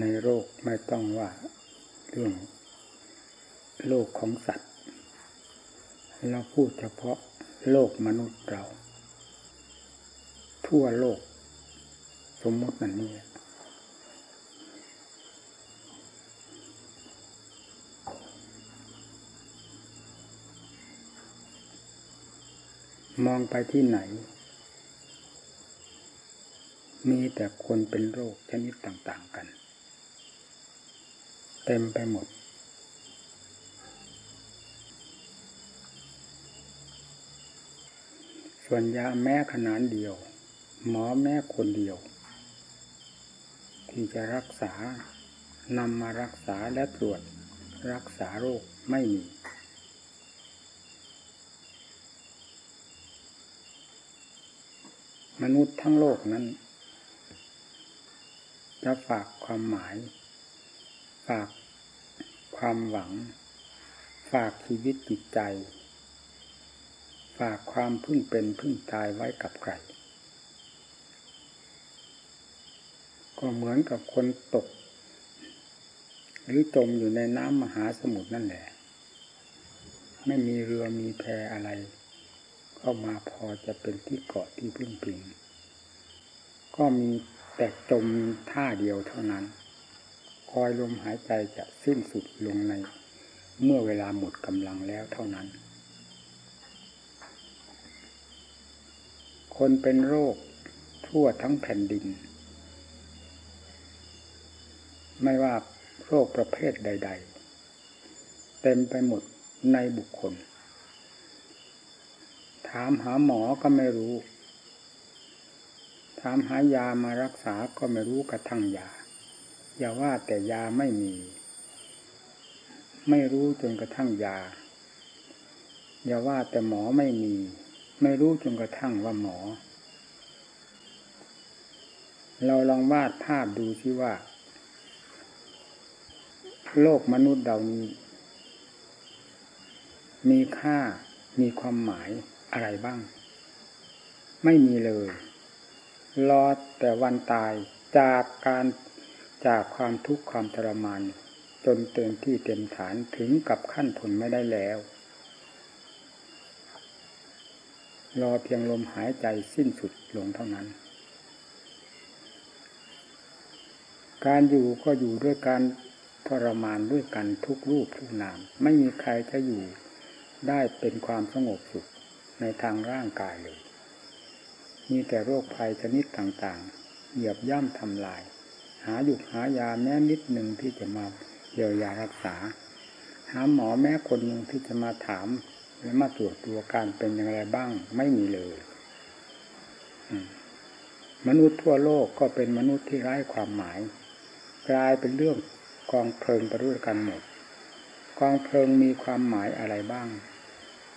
ในโรคไม่ต้องว่าเรื่องโลกของสัตว์ เราพูดเฉพาะโลกมนุษย์เรา ทั่วโลก สมมตินั่นนี่มองไปที่ไหน มีแต่คนเป็นโรคชนิดต่าง ๆ กัน เต็มไปหมด ส่วนยาแม้ขนาดเดียว หมอแม้คนเดียว ที่จะรักษานำมารักษาและตรวจรักษาโรคไม่มีมนุษย์ทั้งโลกนั้น จะฝากความหมาย ฝากความหวัง ฝากชีวิตจิตใจ ฝากความพึ่งเป็นพึ่งตายไว้กับใคร ก็เหมือนกับคนตก หรือจมอยู่ในน้ำมหาสมุทรนั่นแหละ ไม่มีเรือมีแพอะไร เข้ามาพอจะเป็นที่เกาะที่พึ่งพิง ก็มีแต่จมท่าเดียวเท่านั้น อยลมหายใจจะสิ้นสุดลงใน เมื่อเวลาหมดกำลังแล้วเท่านั้น คนเป็นโรคทั่วทั้งแผ่นดิน ไม่ว่าโรคประเภทใด ๆ เต็มไปหมดในบุคคล ถามหาหมอก็ไม่รู้ ถามหายามารักษาก็ไม่รู้กระทั่งยา อย่าว่าแต่ยาไม่มี ไม่รู้จนกระทั่งยา อย่าว่าแต่หมอไม่มี ไม่รู้จนกระทั่งว่าหมอ เราลองวาดภาพดูสิว่า โลกมนุษย์เรานี้ มีค่ามีความหมายอะไรบ้าง ไม่มีเลย รอแต่วันตายจากการ จากความทุกข์ความทรมาน จนเต็มที่เต็มฐานถึงกับขั้นทนไม่ได้แล้ว รอเพียงลมหายใจสิ้นสุดลงเท่านั้น การอยู่ก็อยู่ด้วยการทรมานด้วยกันทุกรูปทุกนาม ไม่มีใครจะอยู่ได้เป็นความสงบสุขในทางร่างกายเลย มีแต่โรคภัยชนิดต่างๆ เหยียบย่ำทำลาย หาหยุดหายาแม้นิดหนึ่งที่จะมาเยียวยารักษา หาหมอแม้คนหนึ่งที่จะมาถาม และมาตรวจตัวการเป็นอย่างไรบ้างไม่มีเลยมนุษย์ทั่วโลกก็เป็นมนุษย์ที่ไร้ความหมาย กลายเป็นเรื่องกองเพลิงไปด้วยกันหมด กองเพลิงมีความหมายอะไรบ้าง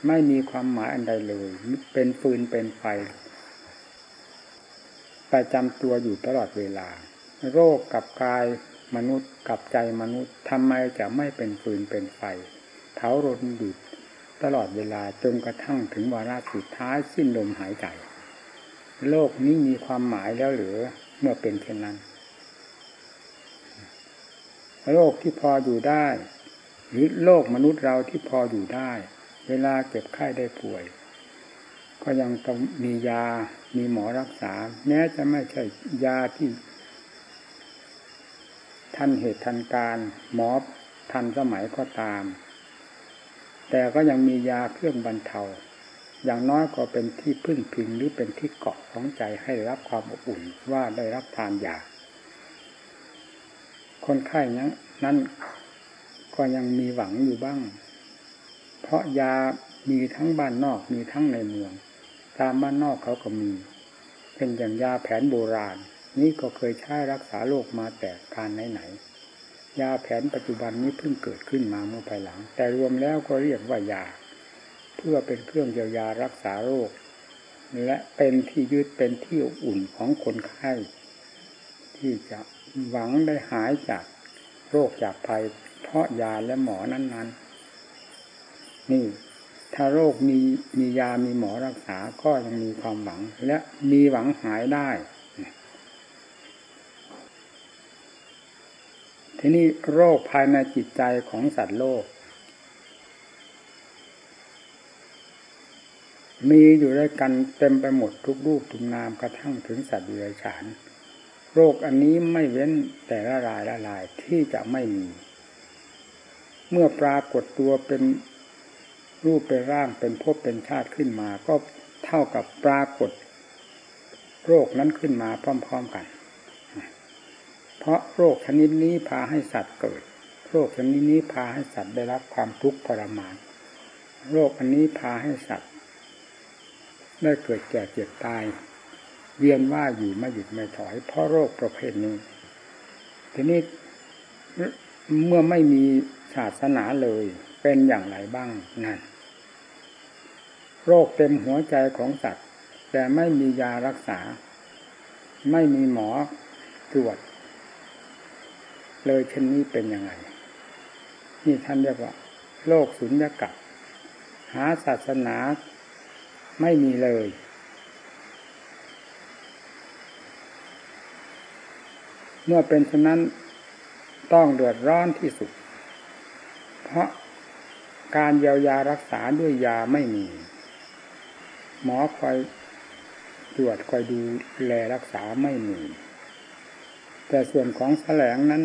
ไม่มีความหมายอันใดเลย เป็นฟืนเป็นไฟประจำตัวอยู่ตลอดเวลา โรคกับกายมนุษย์กับใจมนุษย์ทำไมจะไม่เป็นฟืนเป็นไฟเผารนอยู่ตลอดเวลาจนกระทั่งถึงวาระสุดท้ายสิ้นลมหายใจ โลกนี้มีความหมายแล้วหรือเมื่อเป็นเช่นนั้น โลกที่พออยู่ได้ หรือโลกมนุษย์เราที่พออยู่ได้ เวลาเจ็บไข้ได้ป่วย ก็ยังต้องมียามีหมอรักษา แม้จะไม่ใช่ยาที่ ทันเหตุทันการหมอทันสมัยก็ตาม แต่ก็ยังมียาเครื่องบรรเทา อย่างน้อยก็เป็นที่พึ่งพิงหรือเป็นที่เกาะของใจให้รับความอบอุ่นว่าได้รับทานยา คนไข้นั้นก็ยังมีหวังอยู่บ้าง เพราะยามีทั้งบ้านนอกมีทั้งในเมือง ตามบ้านนอกเขาก็มี เป็นอย่างยาแผนโบราณ นี่ก็เคยใช้รักษาโรคมาแต่การไหนๆยาแผนปัจจุบันนี้เพิ่งเกิดขึ้นมาเมื่อภายหลัง แต่รวมแล้วก็เรียกว่ายา เพื่อเป็นเครื่องเยียวยารักษาโรค และเป็นที่ยึดเป็นที่อุ่นของคนไข้ ที่จะหวังได้หายจากโรคจากภัย เพราะยาและหมอนั้น ๆ นี่ถ้าโรคมีมียามีหมอรักษาก็ยังมีความหวัง และมีหวังหายได้ ทีนี้โรคภายในจิตใจของสัตว์โลก มีอยู่ด้วยกันเต็มไปหมดทุกรูปทุกนามกระทั่งถึงสัตว์เดรัจฉาน โรคอันนี้ไม่เว้นแต่ละรายละลายที่จะไม่มี เมื่อปรากฏตัวเป็นรูปเป็นร่างเป็นภพเป็นชาติขึ้นมา ก็เท่ากับปรากฏ โรคนั้นขึ้นมาพร้อม ๆกัน ราะโรคชนิดนี้พาให้สัตว์เกิด โรคชนิดนี้พาให้สัตว์ได้รับความทุกข์ทรมาน โรคอันนี้พาให้สัตว์ได้เกิดแก่เจ็บตาย เวียนว่าอยู่ไม่หยุดไม่ถอย เพราะโรคประเภทนี้ ทีนี้เมื่อไม่มีศาสนาเลยเป็นอย่างไรบ้างนั่นโรคเต็มหัวใจของสัตว์ แต่ไม่มียารักษา ไม่มีหมอตรวจ เลยเช่นนี้เป็นยังไง นี่ท่านเรียกว่าโรคสุญญากาศหาศาสนาไม่มีเลย เมื่อเป็นฉะนั้นต้องเดือดร้อนที่สุด เพราะการเยียวยารักษาด้วยยาไม่มี หมอคอยตรวจคอยดูแลรักษาไม่มี แต่ส่วนของแสลงนั้น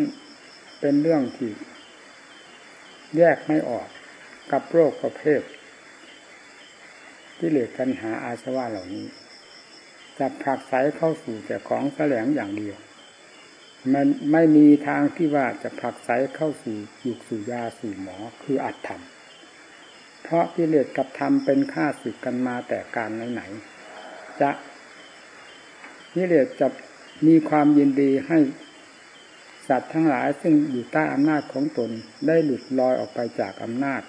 เป็นเรื่องที่ แยกไม่ออกกับโรคประเภทที่เหลือกันหาอาสวะเหล่านี้จะผลักไสเข้าสู่แต่ของแสลงอย่างเดียว มันไม่มีทางที่ว่าจะผลักไสเข้าสู่ยุกสู่ยาสู่หมอคืออัดทำเพราะกิเลสกับธรรมเป็นข้าศึกกันมาแต่การไหนๆจะกิเลสจะมีความยินดีให้ สัตว์ทั้งหลายซึ่งอยู่ใต้อำนาจของตนได้หลุดลอยออกไปจากอำนาจ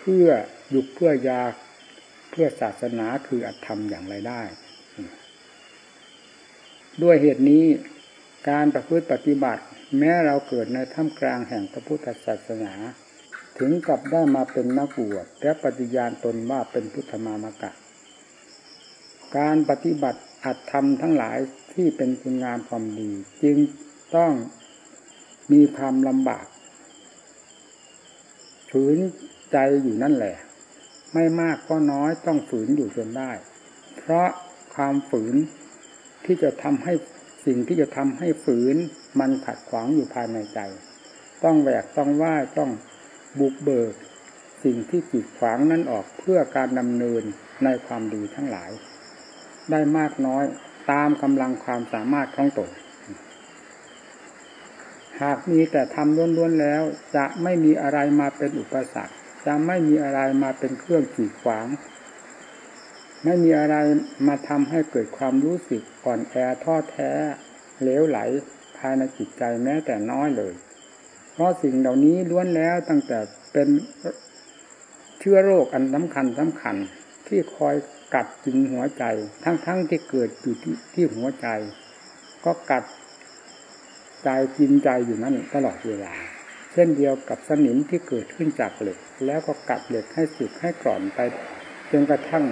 เพื่อหยุดเพื่อยาเพื่อศาสนาคืออัตธรรมอย่างไรได้ ด้วยเหตุนี้การประพฤติปฏิบัติ แม้เราเกิดในท่ามกลางแห่งพระพุทธศาสนา ถึงกับได้มาเป็นนักบวชและปฏิญาณตนว่าเป็นพุทธมามกะ การปฏิบัติอัดทำทั้งหลายที่เป็นคุณงามความดี จึง ต้องมีความลำบากฝืนใจอยู่นั่นแหละ ไม่มากก็น้อยต้องฝืนอยู่จนได้ เพราะความฝืนที่จะทำให้สิ่งที่จะทำให้ฝืนมันขัดขวางอยู่ภายในใจ ต้องแหวกต้องว่าต้องบุกเบิก สิ่งที่จิตขวางนั้นออกเพื่อการดำเนินในความดีทั้งหลาย ได้มากน้อยตามกำลังความสามารถของตน หากมีแต่ทำล้วนๆแล้ว จะไม่มีอะไรมาเป็นอุปสรรค จะไม่มีอะไรมาเป็นเครื่องขีดขวาง ไม่มีอะไรมาทำให้เกิดความรู้สึกอ่อนแอท้อแท้เหลวไหลภายในจิตใจแม้แต่น้อยเลย เพราะสิ่งเหล่านี้ล้วนแล้วตั้งแต่เป็นเชื้อโรคอันสำคัญสำคัญที่คอยกัดกินหัวใจ ทั้งๆทที่เกิดอยู่ที่ที่หัวใจ ก็กัด ใจกินใจอยู่นั่นตลอดเวลา เช่นเดียวกับสนิมที่เกิดขึ้นจากเหล็ก แล้วก็กัดเหล็กให้สึกให้กร่อนไปจนกระทั่ง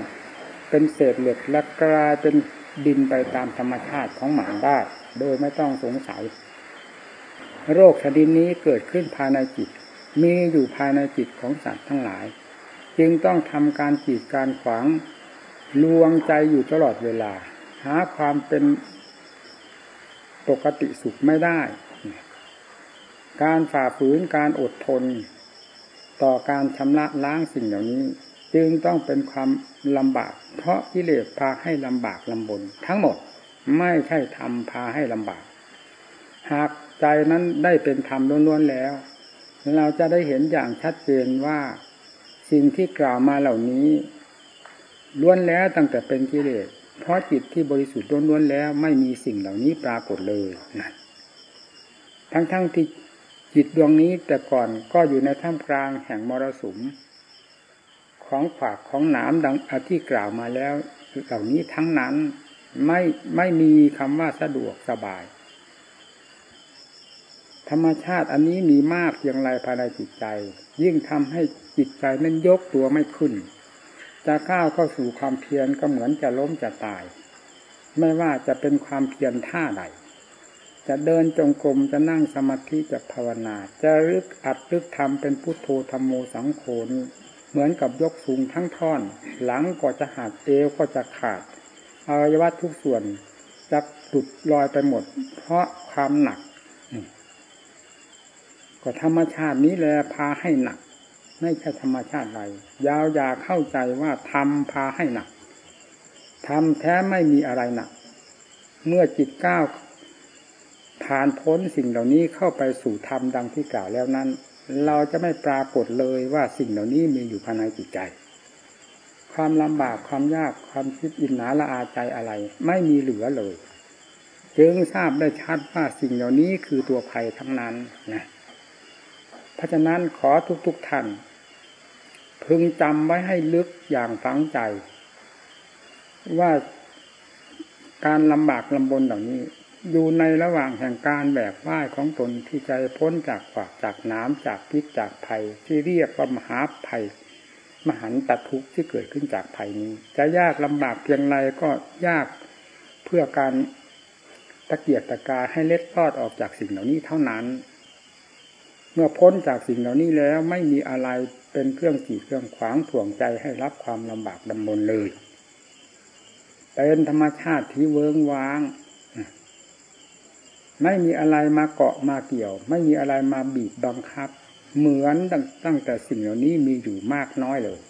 เป็นเศษเหล็กและกลายเป็นดินไปตามธรรมชาติของหมาได้โดยไม่ต้องสงสัย โรคชนิดนี้เกิดขึ้นภายในจิต มีอยู่ภายในจิตของสัตว์ทั้งหลาย จึงต้องทำการจีดการขวางลวงใจอยู่ตลอดเวลา หาความเป็น ปกติสุขไม่ได้ การฝ่าฝืนการอดทน ต่อการชำระล้างสิ่งเหล่านี้ จึงต้องเป็นความลำบาก เพราะกิเลสพาให้ลำบากลำบน ทั้งหมดไม่ใช่ทำพาให้ลำบาก หากใจนั้นได้เป็นธรรมล้วนๆแล้ว เราจะได้เห็นอย่างชัดเจนว่าสิ่งที่กล่าวมาเหล่านี้ล้วนแล้วตั้งแต่เป็นกิเลส เพราะจิตที่บริสุทธิ์ล้วนๆแล้ว ไม่มีสิ่งเหล่านี้ปรากฏเลยนั่นทั้งๆทที่จิตดวงนี้แต่ก่อนก็อยู่ในท่ามกลางแห่งมรสุม ของขวากของหนามดังที่กล่าวมาแล้ว เหล่านี้ทั้งนั้นไม่ไม่มีคำว่าสะดวกสบาย ธรรมชาติอันนี้มีมากเพียงไรภายในจิตใจ ยิ่งทำให้จิตใจนั้นยกตัวไม่ขึ้น จะก้าวเข้าสู่ความเพียรก็เหมือนจะล้มจะตาย ไม่ว่าจะเป็นความเพียรท่าใดจะเดินจงกรมจะนั่งสมาธิจะภาวนา จะรึกอัดรึกทำเป็นพุทโธธรรมโมสังโฆเหมือนกับยกสูงทั้งท่อน หลังก็จะหักเอวก็จะขาดอวัยวะทุกส่วนจะหลุดลอยไปหมด เพราะความหนักก็ธรรมชาตินี้แหละพาให้หนัก ไม่ใช่ธรรมชาติใดยาวอย่าเข้าใจว่าทำพาให้หนักทำแท้ไม่มีอะไรหนัก เมื่อจิตก้าวผ่านพ้นสิ่งเหล่านี้เข้าไปสู่ธรรมดังที่กล่าวแล้วนั้น เราจะไม่ปรากฏเลยว่าสิ่งเหล่านี้มีอยู่ภายในจิตใจ ความลำบากความยากความคิดอินหนาละอาใจอะไร ไม่มีเหลือเลย จึงทราบได้ชัดว่าสิ่งเหล่านี้คือตัวภัยทั้งนั้นนะเพราะฉะนั้นขอทุกๆทท่าน พึงจำไว้ให้ลึกอย่างฝังใจ ว่าการลำบากลำบนเหล่านี้ อยู่ในระหว่างแห่งการแบกว่ายของตนที่จะพ้นจากขวากจากน้ำจากพิษจากภัย ที่เรียกว่ามหาภัย มหันตทุกข์ที่เกิดขึ้นจากภัยนี้ จะยากลำบากเพียงไรก็ยากเพื่อการตะเกียกตะกาให้เล็ดลอดออกจากสิ่งเหล่านี้เท่านั้น เมื่อพ้นจากสิ่งเหล่านี้แล้วไม่มีอะไรเป็นเครื่องจีดเครื่องขวางถ่วงใจให้รับความลำบากดำบนเลยเป็นธรรมชาติที่เวิ้งว้าง ไม่มีอะไรมาเกาะมาเกี่ยว ไม่มีอะไรมาบีบบังคับ เหมือนตั้งแต่สิ่งเหล่านี้มีอยู่มากน้อยเลย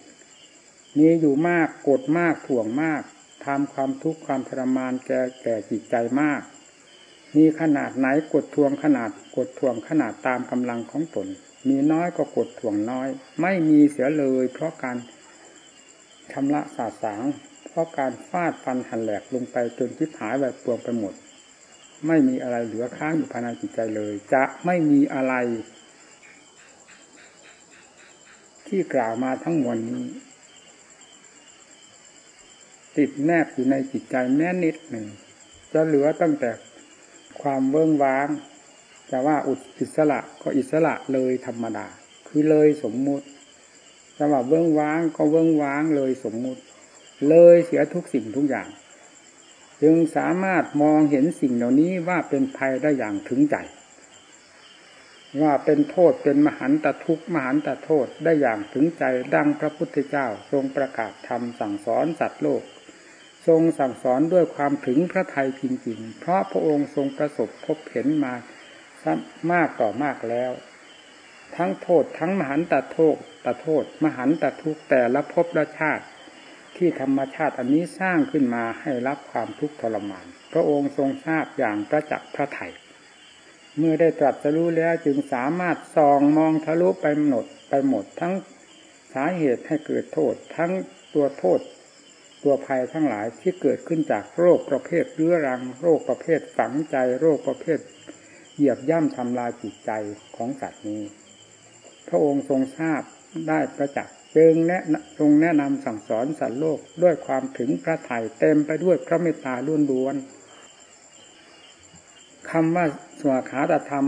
มีอยู่มากกดมากถ่วงมากทำความทุกข์ความทรมานแก่แก่จิตใจมาก มีขนาดไหนกดทวงขนาดกดทวงขนาดตามกำลังของตน มีน้อยก็กดทวงน้อย ไม่มีเสียเลย เพราะการชำระสาสาง เพราะการฟาดฟันหันแหลกลงไปจนทิพหายแบบปวงไปหมด ไม่มีอะไรเหลือค้างอยู่ภายในจิตใจเลย จะไม่มีอะไร ที่กล่าวมาทั้งมวลนี้ติดแนบอยู่ในจิตใจแม้นิดหนึ่งจะเหลือตั้งแต่ ความเวิ้งว้าง จะว่าอุดอิสระก็อิสระเลยธรรมดา คือเลยสมมุติจะว่าเวิ้งว้างก็เวิ้งว้างเลยสมมุติ เลยเสียทุกสิ่งทุกอย่าง จึงสามารถมองเห็นสิ่งเหล่านี้ว่าเป็นภัยได้อย่างถึงใจ ว่าเป็นโทษเป็นมหันตทุกข์มหันตโทษได้อย่างถึงใจดังพระพุทธเจ้าทรงประกาศธรรมสั่งสอนสัตว์โลก ทรงสั่งสอนด้วยความถึงพระไทยจริง ๆ เพราะพระองค์ทรงประสบพบเห็นมามากต่อมากแล้ว ทั้งโทษทั้งมหันตโทษตโทษ มหันตทุกแต่ละภพละชาติ ที่ธรรมชาติอันนี้สร้างขึ้นมาให้รับความทุกข์ทรมาน พระองค์ทรงทราบอย่างประจักษ์พระไถ่เมื่อได้ตรัสรู้แล้วจึงสามารถส่องมองทะลุไปหมดไปหมดทั้งสาเหตุให้เกิดโทษ ทั้งตัวโทษ ตัวภัยทั้งหลายที่เกิดขึ้นจากโรคประเภทเรื้อรัง โรคประเภทฝังใจ โรคประเภท เหยียบย่ำทำลายจิตใจของสัตว์นี้ พระองค์ทรงทราบได้ประจักษ์จึงแนะทรงแนะนำสั่งสอนสัตว์โลกด้วยความถึงพระไถ่เต็มไปด้วยพระเมตตาล้วนล้วนคำว่าสวขาตธรรม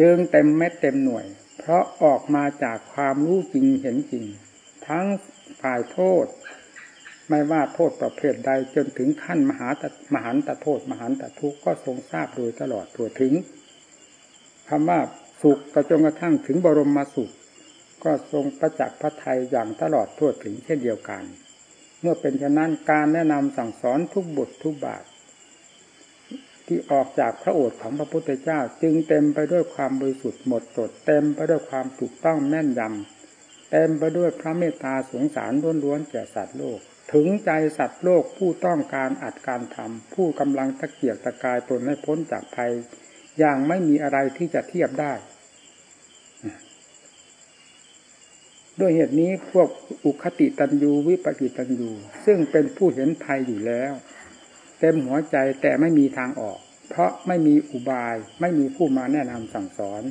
จึงเต็มเม็ดเต็มหน่วย เพราะออกมาจากความรู้จริงเห็นจริง ทั้งฝ่ายโทษ ไม่ว่าโทษประเภทใดจนถึงขั้นมหาตมหันตโทษ มหันตทุกข์ก็ทรงทราบโดยตลอดตัวถึงคำว่าสุขกระจงกระทั่งถึงบรมมาสุข ก็ทรงประจักษ์พระไทยอย่างตลอดทั่วถึงเช่นเดียวกัน เมื่อเป็นฉะนั้นการแนะนำสั่งสอนทุกบททุกบาท ที่ออกจากพระโอษฐ์ของพระพุทธเจ้า จึงเต็มไปด้วยความบริสุทธิ์หมดจดเต็มไปด้วยความถูกต้องแม่นยำเต็มไปด้วยพระเมตตาสงสารล้วนๆแก่สัตว์โลก ถึงใจสัตว์โลกผู้ต้องการอัดการทำผู้กำลังตะเกียกตะกายตนให้พ้นจากภัย อย่างไม่มีอะไรที่จะเทียบได้ ด้วยเหตุนี้พวกอุคติตันยูวิปกิตันยูซึ่งเป็นผู้เห็นภัยอยู่แล้ว เต็มหัวใจแต่ไม่มีทางออก เพราะไม่มีอุบายไม่มีผู้มาแนะนำสั่งสอน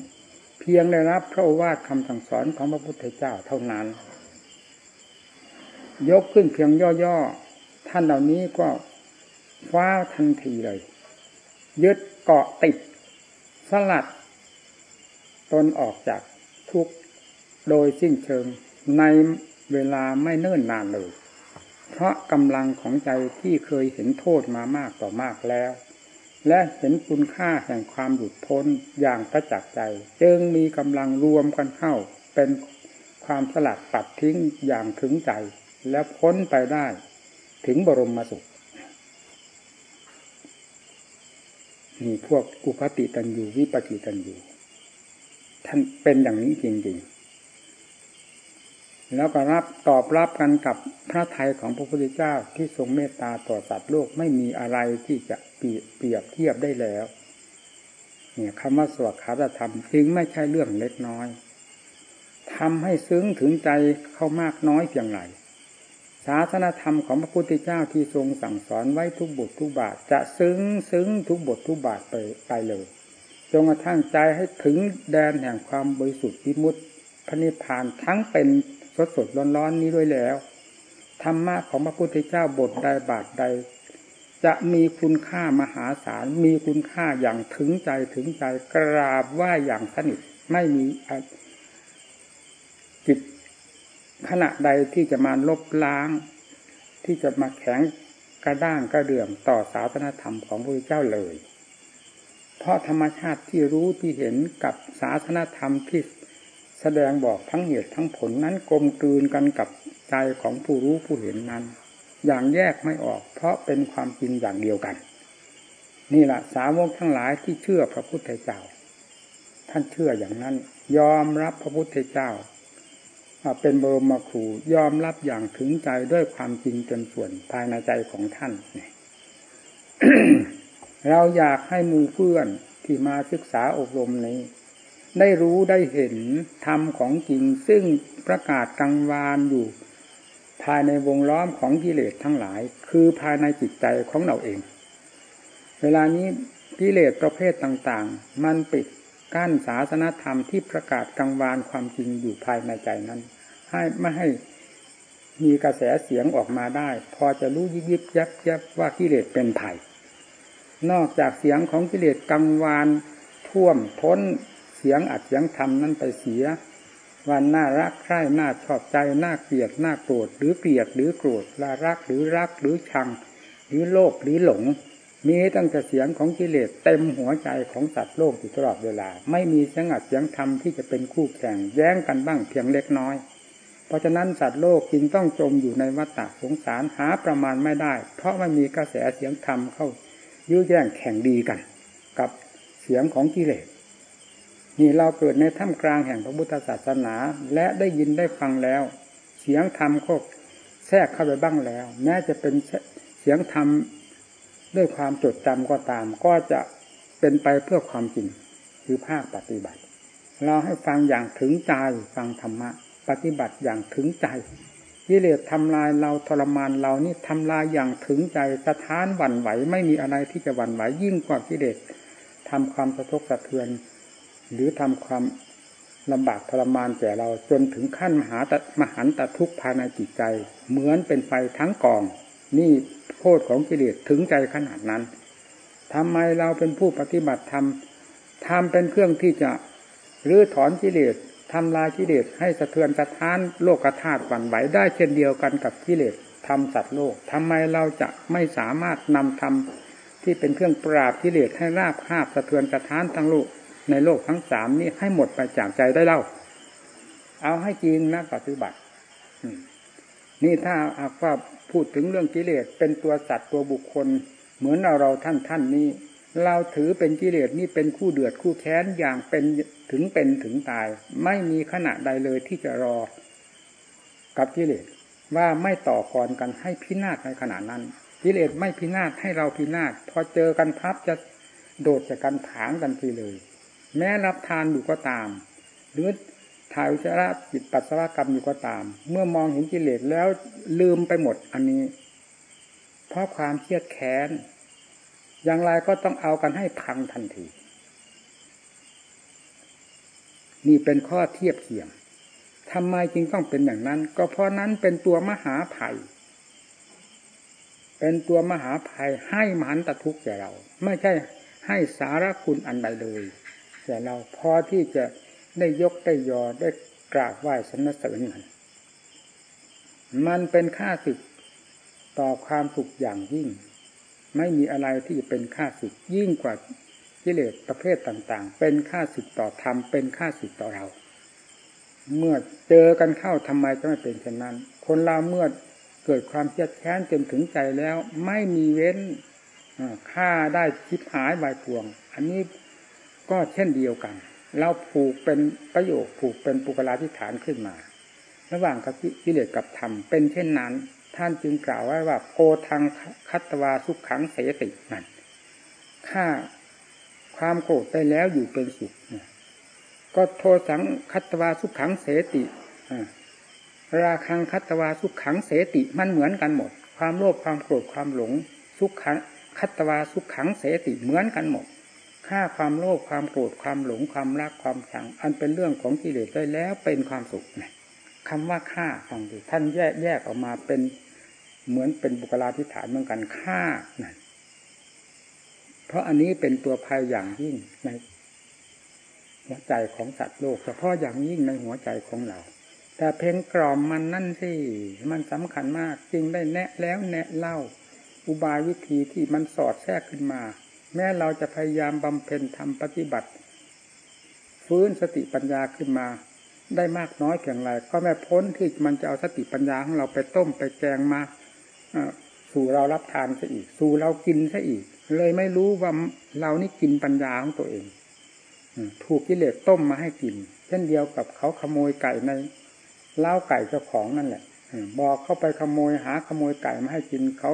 เพียงได้รับพระโอวาทคำสั่งสอนของพระพุทธเจ้าเท่านั้น ยกขึ้นเพียงย่อๆท่านเหล่านี้ก็ฟ้าทันทีเลย ยึดเกาะติด สลัด ตนออกจากทุกโดยสิ้นเชิงในเวลาไม่เนิ่นนานเลย เพราะกำลังของใจที่เคยเห็นโทษมามากต่อมากแล้ว และเห็นคุณค่าแห่งความหลุดพ้นอย่างประจักษ์ใจ จึงมีกำลังรวมกันเข้าเป็นความสลัดปัดทิ้งอย่างถึงใจ แล้วพ้นไปได้ถึงบรมสุขนี่พวกอุปติตันยูวิปติตันยูท่านเป็นอย่างนี้จริงๆ แล้วก็รับตอบรับกันกับพระทัยของพระพุทธเจ้าที่ทรงเมตตาต่อสัตว์โลกไม่มีอะไรที่จะเปรียบเทียบได้แล้ว เนี่ยคำว่าสวดคาตธรรมจึงไม่ใช่เรื่องเล็กน้อยทำให้ซึ้งถึงใจเข้ามากน้อยเพียงไร ศาสนธรรมของพระพุทธเจ้าที่ทรงสั่งสอนไว้ทุกบททุกบาทจะซึ้งซึ้งทุกบททุกบาทไปไปเลยจงกระทั่งใจให้ถึงแดนแห่งความบริสุทธิ์วิมุตติพระนิพพานทั้งเป็นสดสดร้อนๆนี้ด้วยแล้วธรรมะของพระพุทธเจ้าบทใดบาทใด จะมีคุณค่ามหาศาลมีคุณค่าอย่างถึงใจถึงใจกราบไหว้อย่างสนิทไม่มีจิต ขณะใดที่จะมาลบล้าง ที่จะมาแข็งกระด้างกระเดื่องต่อศาสนธรรมของพระเจ้าเลย เพราะธรรมชาติที่รู้ที่เห็นกับศาสนธรรมที่แสดงบอกทั้งเหตุทั้งผลนั้นกลมกลืนกันกับใจของผู้รู้ผู้เห็นนั้น อย่างแยกไม่ออก เพราะเป็นความจริงอย่างเดียวกัน นี่แหละสาวกทั้งหลายที่เชื่อพระพุทธเจ้า ท่านเชื่ออย่างนั้น ยอมรับพระพุทธเจ้า เป็นบรมครูยอมรับอย่างถึงใจด้วยความจริงจนส่วนภายในใจของท่านเราอยากให้มูเพื่อนที่มาศึกษาอบรมนี้ ได้รู้ได้เห็นธรรมของจริงซึ่งประกาศกังวานอยู่ ภายในวงล้อมของกิเลสทั้งหลาย คือภายในจิตใจของเราเอง เวลานี้กิเลสประเภทต่างๆ มันปิดกั้นศาสนธรรมที่ประกาศกังวานความจริงอยู่ภายในใจนั้น ให้ไม่ให้มีกระแสเสียงออกมาได้ พอจะรู้ยิบยิบยับยับว่ากิเลสเป็นไผ่นอกจากเสียงของกิเลสกังวานท่วมท้นเสียงอัดเสียงธรรมนั้นไปเสียวันน่ารักใคร่น่าชอบใจน่าเกลียดน่าโกรธหรือเกลียดหรือโกรธลารักหรือรักหรือชัง หรือโลภหรือหลง มีตั้งแต่เสียงของกิเลสเต็มหัวใจของสัตว์โลกอยู่ตลอดเวลา ไม่มีเสียงอัดเสียงธรรมที่จะเป็นคู่แข่งแย้งกันบ้างเพียงเล็กน้อย เพราะฉะนั้นสัตว์โลกจึงต้องจมอยู่ในวัฏฏะสงสารหาประมาณไม่ได้ เพราะไม่มีกระแสเสียงธรรมเข้ายื้อแย่งแข่งดีกัน กับเสียงของกิเลสนี่เราเกิดในท่ามกลางแห่งพระพุทธศาสนา และได้ยินได้ฟังแล้ว เสียงธรรมก็แทรกเข้าไปบ้างแล้ว แม้จะเป็นเสียงธรรมด้วยความจดจำก็ตาม ก็จะเป็นไปเพื่อความจริงคือภาคปฏิบัติ เราให้ฟังอย่างถึงใจฟังธรรมะ ปฏิบัติอย่างถึงใจกิเลสทำลายเราทรมานเรานี่ทำลายอย่างถึงใจสะท้านหวั่นไหวไม่มีอะไรที่จะหวั่นไหวยิ่งกว่ากิเลสทำความสะทกสะเทือน หรือทำความลำบากทรมานแก่เราจนถึงขั้นมหาตมหันตทุกภายในจิตใจ เหมือนเป็นไฟทั้งกอง นี่โทษของกิเลสถึงใจขนาดนั้นทำไมเราเป็นผู้ปฏิบัติธรรมทำเป็นเครื่องที่จะรื้อถอนกิเลส ทำลายกิเลสให้สะเทือนสะท้านโลกธาตุหวั่นไหวได้เช่นเดียวกันกับกิเลสทำสัตว์โลกทำไมเราจะไม่สามารถนำธรรมที่เป็นเครื่องปราบกิเลสให้ราบคาบสะเทือนสะท้านทั้งโลกในโลกทั้งสามนี้ให้หมดไปจากใจได้เล่า เอาให้จริงนะปฏิบัตินี่ถ้าหากว่าพูดถึงเรื่องกิเลสเป็นตัวสัตว์ตัวบุคคล เหมือนเราเราท่านท่านนี้ เราถือเป็นกิเลสนี่เป็นคู่เดือดคู่แค้นอย่างเป็น ถึงเป็นถึงตาย ไม่มีขณะใดเลยที่จะรอกับกิเลสว่าไม่ต่อคอนกันให้พินาศในขณะนั้นกิเลสไม่พินาศให้เราพินาศพอเจอกันพับจะโดดจากกันถางกันทีเลย แม้รับทานอยู่ก็ตาม หรือถ่ายอุจจาระจิตปัสสาวะกรรมอยู่ก็ตาม เมื่อมองเห็นกิเลสแล้วลืมไปหมดอันนี้ เพราะความเครียดแค้นอย่างไรก็ต้องเอากันให้พังทันที นี่เป็นข้อเทียบเทียมทำไมจึงต้องเป็นอย่างนั้น ก็เพราะนั้นเป็นตัวมหาภัย เป็นตัวมหาภัยให้มหันตทุกข์แก่เรา ไม่ใช่ให้สาระคุณอันใดเลยแต่เราพอที่จะได้ยกได้ยอได้กราบไหว้สรรเสริญมันมันเป็นค่าสึกต่อความสุขอย่างยิ่ง ไม่มีอะไรที่จะเป็นค่าศึกยิ่งกว่า กิเลสประเภทต่าง ๆ เป็นค่าศึกต่อธรรมเป็นค่าศึกต่อเรา เมื่อเจอกันเข้าทำไมจะไม่เป็นเช่นนั้น คนเราเมื่อเกิดความเครียดแค้นจนถึงใจแล้ว ไม่มีเว้นฆ่าได้คิดหายวายพวง อันนี้ก็เช่นเดียวกัน เราผูกเป็นประโยคผูกเป็นปุกลาธิฐานขึ้นมา ระหว่างกับกิเลสกับธรรมเป็นเช่นนั้น ท่านจึงกล่าวไว้ว่าโกทางคัตวาสุขขังเสตินั่นฆ่า ความโกรธได้แล้วอยู่เป็นสุขก็โทสังคัตวาสุขขังเสติราคังคัตวาสุขขังเสติมันเหมือนกันหมด ความโลภความโกรธความหลง สุขขังคัตวาสุขขังเสติเหมือนกันหมดฆ่าความโลภความโกรธความหลงความรักความชัง อันเป็นเรื่องของกิเลสได้แล้วเป็นความสุขนะคำว่าฆ่าฟังดูท่านแยกแยกออกมาเป็นเหมือนเป็นบุคลาธิฐานเหมือนกันฆ่านั่น เพราะอันนี้เป็นตัวภัยอย่างยิ่งในหัวใจของสัตว์โลก เฉพาะอย่างยิ่งในหัวใจของเรา แต่เพลงกล่อมมันนั่นสิมันสำคัญมากจึงได้แนะแล้วแนะเล่า อุบายวิธีที่มันสอดแทรกขึ้นมา แม้เราจะพยายามบำเพ็ญทำปฏิบัติ ฟื้นสติปัญญาขึ้นมา ได้มากน้อยเพียงไรก็ไม่พ้นที่มันจะเอาสติปัญญาของเราไปต้มไปแกงมาสู่เรารับทานซะอีก สู่เรากินซะอีก เลยไม่รู้ว่าเรานี่กินปัญญาของตัวเองถูกกิเลสต้มมาให้กิน เช่นเดียวกับเขาขโมยไก่ในเล้าไก่เจ้าของนั่นแหละบอกเข้าไปขโมยหาขโมยไก่มาให้กินเขา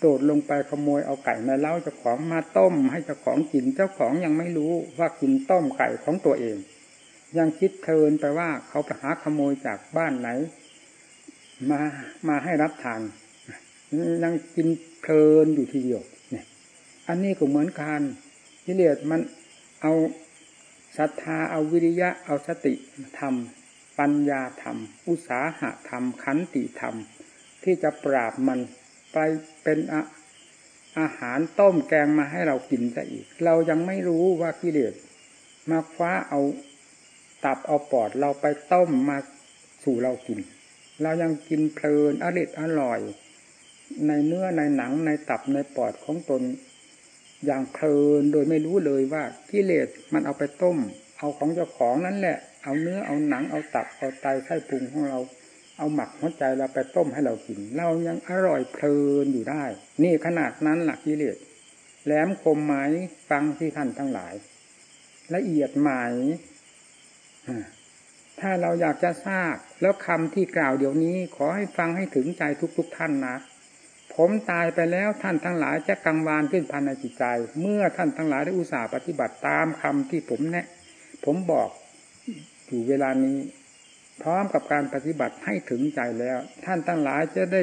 โดดลงไปขโมยเอาไก่ในเล้าเจ้าของมาต้ม ให้เจ้าของกินเจ้าของยังไม่รู้ว่ากินต้มไก่ของตัวเอง ยังคิดเพลินไปว่าเขาไปหาขโมยจากบ้านไหน มามาให้รับทานยังกินเพลินอยู่ทีเดียว อันนี้ก็เหมือนกันกิเลสมันเอาศรัทธาเอาวิริยะเอาสติธรรม ปัญญาธรรม อุตสาหะธรรม ขันติธรรม ที่จะปราบมันไปเป็นอาอาหารต้มแกงมาให้เรากินซะอีก เรายังไม่รู้ว่ากิเลสมาคว้าเอาตับเอาปอดเราไปต้มมาสู่เรากิน เรายังกินเพลินอริดอร่อย ในเนื้อในหนังในตับในปอดของตน อย่างเพลินโดยไม่รู้เลยว่ากิเลสมันเอาไปต้ม เอาของเจ้าของนั่นแหละ เอาเนื้อเอาหนังเอาตับเอาไตไส้พุงของเรา เอาหมักหัวใจเราไปต้มให้เรากิน เรายังอร่อยเพลินอยู่ได้ นี่ขนาดนั้นหลักกิเลสแหลมคมไหมฟังที่ท่านทั้งหลาย ละเอียดไหมถ้าเราอยากจะทราบแล้วคำที่กล่าวเดี๋ยวนี้ ขอให้ฟังให้ถึงใจทุกๆทท่านนะ ผมตายไปแล้วท่านทั้งหลายจะกังวานขึ้นภายในจิตใจ เมื่อท่านทั้งหลายได้อุตส่าห์ปฏิบัติตามคำที่ผมแนะ ผมบอกอยู่เวลานี้ พร้อมกับการปฏิบัติให้ถึงใจแล้ว ท่านทั้งหลายจะได้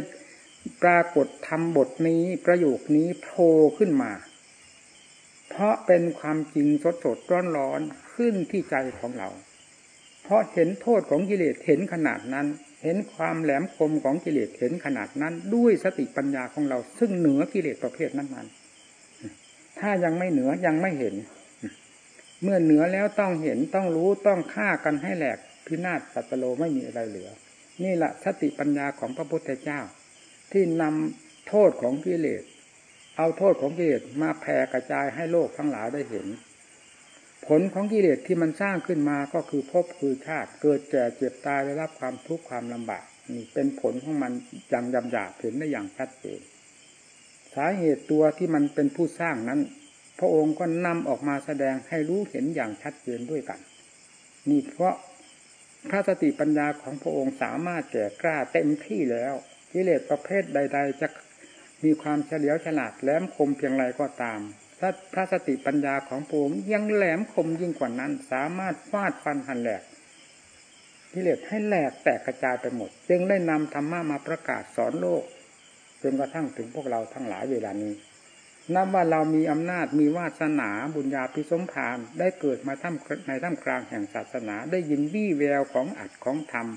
ปรากฏทำบทนี้ประโยคนี้โผล่ขึ้นมา เพราะเป็นความจริงสดสดร้อนร้อนขึ้นที่ใจของเรา เพราะเห็นโทษของกิเลสเห็นขนาดนั้น เห็นความแหลมคมของกิเลสเห็นขนาดนั้น ด้วยสติปัญญาของเรา ซึ่งเหนือกิเลสประเภทนั้นๆถ้ายังไม่เหนือยังไม่เห็น เมื่อเหนือแล้วต้องเห็นต้องรู้ต้องฆ่ากันให้แหลกพินาศสัตโลไม่มีอะไรเหลือ นี่แหละสติปัญญาของพระพุทธเจ้า ที่นำโทษของกิเลสเอาโทษของกิเลสมาแผ่กระจายให้โลกทั้งหลายได้เห็น ผลของกิเลสที่มันสร้างขึ้นมาก็คือภพคือชาติเกิดแก่เจ็บตายได้รับความทุกข์ความลำบากนี่เป็นผลของมันอย่างยำหยาบเห็นได้อย่างชัดเจนสาเหตุตัวที่มันเป็นผู้สร้างนั้น พระองค์ก็นำออกมาแสดงให้รู้เห็นอย่างชัดเจนด้วยกัน นี่เพราะพระสติปัญญาของพระองค์สามารถแก่กล้าเต็มที่แล้วกิเลสประเภทใด ๆ จะมีความเฉลียวฉลาดแหลมคมเพียงไรก็ตาม ถ้าพระสติปัญญาของผมยังแหลมคมยิ่งกว่านั้น สามารถฟาดฟันหันแหลกกิเลสให้แหลกแตกกระจายไปหมด จึงได้นำธรรมะมาประกาศสอนโลกจนกระทั่งถึงพวกเราทั้งหลายเวลานี้นับว่าเรามีอำนาจมีวาสนาบุญญาภิสมภารได้เกิดมาท่ามในท่ามกลางแห่งศาสนา ได้ยินวี่แววของอัดของธรรม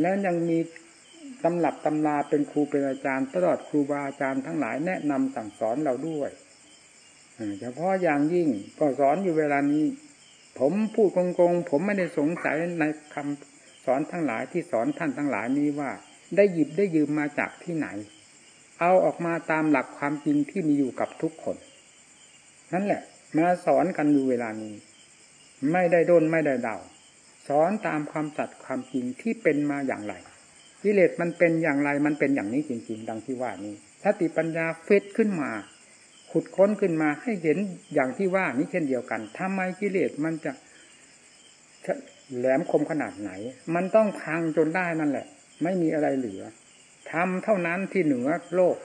แล้วยังมีตำหลับตำราเป็นครูเป็นอาจารย์ ตลอดครูบาอาจารย์ทั้งหลายแนะนำสั่งสอนเราด้วย เฉพาะอย่างยิ่งก็สอนอยู่เวลานี้ ผมพูดโกงๆผมไม่ได้สงสัยในคำสอนทั้งหลายที่สอนท่านทั้งหลายนี้ว่า ได้หยิบได้ยืมมาจากที่ไหน เอาออกมาตามหลักความจริงที่มีอยู่กับทุกคน นั่นแหละ มาสอนกันอยู่เวลานี้ ไม่ได้ด้นไม่ได้เดาสอนตามความจัดความจริงที่เป็นมาอย่างไรกิเลสมันเป็นอย่างไรมันเป็นอย่างนี้จริง ๆ ดังที่ว่านี้สติปัญญาเฟดขึ้นมา ขุดค้นขึ้นมาให้เห็นอย่างที่ว่านี้เช่นเดียวกันทำไมกิเลสมันจะแหลมคมขนาดไหน มันต้องพังจนได้นั่นแหละ ไม่มีอะไรเหลือทำเท่านั้นที่เหนือโลก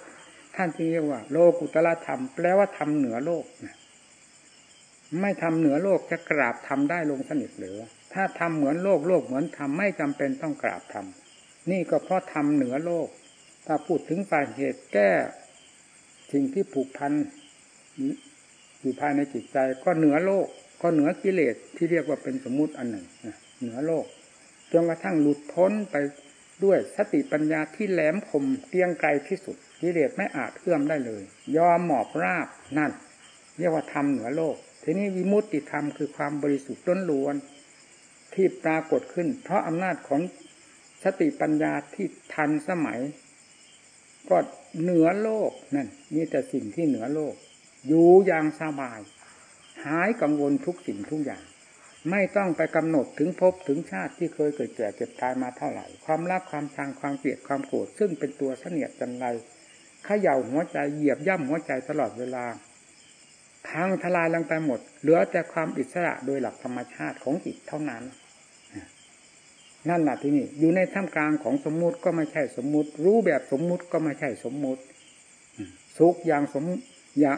ท่านจึงเรียกว่า โลกุตละธรรมแปลว่าทำเหนือโลกนะไม่ทำเหนือโลกจะกราบทำได้ลงสนิทหรือ ถ้าทำเหมือนโลกโลกเหมือนทำไม่จำเป็นต้องกราบทำนี่ก็เพราะทำเหนือโลก ถ้าพูดถึงฝ่าเหตุแก้ สิ่งที่ผูกพันอยู่ภายในจิตใจก็เหนือโลก ก็เหนือกิเลสที่เรียกว่าเป็นสมมุติอันหนึ่งเหนือโลกจนกระทั่งหลุดพ้นไปด้วยสติปัญญาที่แหลมคมเตียงไกลที่สุดกิเลสไม่อาจเอื้อมได้เลย ยอมหมอบราบนั่น เรียกว่าธรรมเหนือโลก ทีนี้วิมุตติธรรมคือความบริสุทธิ์ล้นล้วนที่ปรากฏขึ้น เพราะอำนาจของสติปัญญาที่ทันสมัย ก็ เหนือโลกนั่นมีแต่สิ่งที่เหนือโลก อยู่อย่างสบาย หายกังวลทุกสิ่งทุกอย่าง ไม่ต้องไปกำหนดถึงภพถึงชาติที่เคยเกิดแก่เจ็บตายมาเท่าไหร่ ความรักความชังความเกลียดความโกรธซึ่งเป็นตัวเสนียดจันไรเขย่าหัวใจเหยียบย่ำหัวใจตลอดเวลาพังทลายลงไปหมด เหลือแต่ความอิสระโดยหลักธรรมชาติของจิตเท่านั้น นั่นแหละที่นี่อยู่ในท่ามกลางของสมมุติก็ไม่ใช่สมมุติ รู้แบบสมมุติก็ไม่ใช่สมมุติสุขอย่างสมอย่าง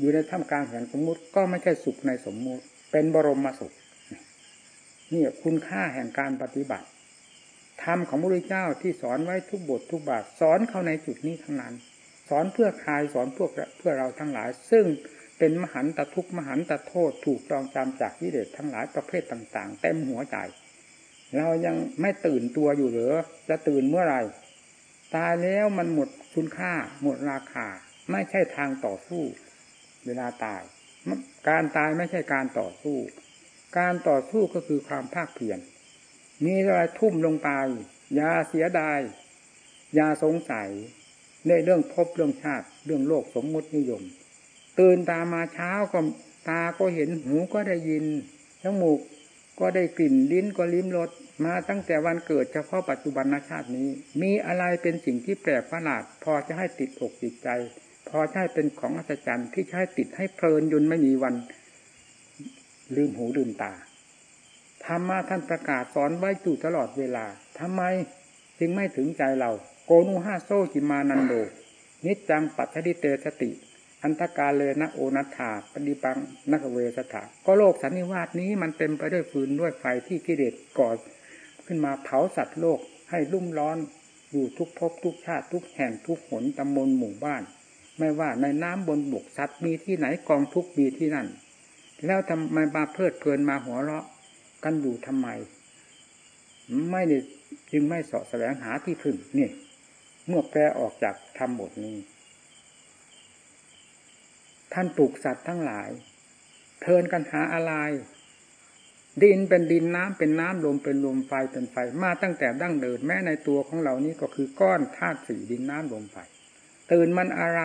อยู่ในท่ามกลางแห่งสมมุติ ก็ไม่ใช่สุขในสมมุติ เป็นบรมมาสุขนี่คุณค่าแห่งการปฏิบัติธรรมของพระพุทธเจ้าที่สอนไว้ทุกบททุกบาทสอนเข้าในจุดนี้ทั้งนั้น สอนเพื่อคลายสอนพวกเพื่อเราทั้งหลาย ซึ่งเป็นมหันตทุกมหันตโทษถูกจองจำจากวิเดชทั้งหลายประเภทต่าง ๆ เต็มหัวใจ เรายังไม่ตื่นตัวอยู่หรือจะตื่นเมื่อไหร่ ตายแล้วมันหมดคุณค่า หมดราคา ไม่ใช่ทางต่อสู้ เวลาตาย การตายไม่ใช่การต่อสู้ การต่อสู้ก็คือความภาคเพียรมีอะไรทุ่มลงไปอย่าเสียดายอย่าสงสัยในเรื่องพบเรื่องชาติ เรื่องโลกสมมุตินิยม ตื่นตามาเช้าก็ตาก็เห็นหูก็ได้ยินจมูก ก็ได้กลิ่นลิ้นก็ลิ้มรสมาตั้งแต่วันเกิดเฉพาะปัจจุบันชาตินี้ มีอะไรเป็นสิ่งที่แปลกประหลาด พอจะให้ติดอกติดใจ พอใช้เป็นของอัศจรรย์ที่ใช้ติดให้เพลินยุนไม่มีวัน ลืมหูลืมตาธรรมะท่านประกาศสอนไว้อยู่ตลอดเวลาทำไมจึงไม่ถึงใจเรา โกนุห้าโซจิมานันโด นิจจังปัจฉิเตสติ อันตกาเลนะโอนัฐาปฏิปังนักเวสถาก็โลกสันนิวาสนี้มันเต็มไปด้วยฟืนด้วยไฟที่กิเลสก่อขึ้นมาเผาสัตว์โลกให้รุ่มร้อนอยู่ทุกภพทุกชาติทุกแห่งทุกหนตำบลหมู่บ้าน ไม่ว่าในน้ำบนบกสัตว์มีที่ไหนกองทุกมีที่นั่น แล้วทำไมมาเพลิดเพลินมาหัวเราะกันอยู่ทำไม ไม่ได้จึงไม่สาะแสวงหาที่พึ่งนี่ เมื่อแปลออกจากธรรมบทนี้ ท่านปลูกสัตว์ทั้งหลาย เพลินกันหาอะไร ดินเป็นดินน้ำเป็นน้ำลมเป็นลมไฟเป็นไฟ มาตั้งแต่ดั้งเดิมแม้ในตัวของเรานี้ก็คือก้อนธาตุสี่ดินน้ำลมไฟตื่นมันอะไร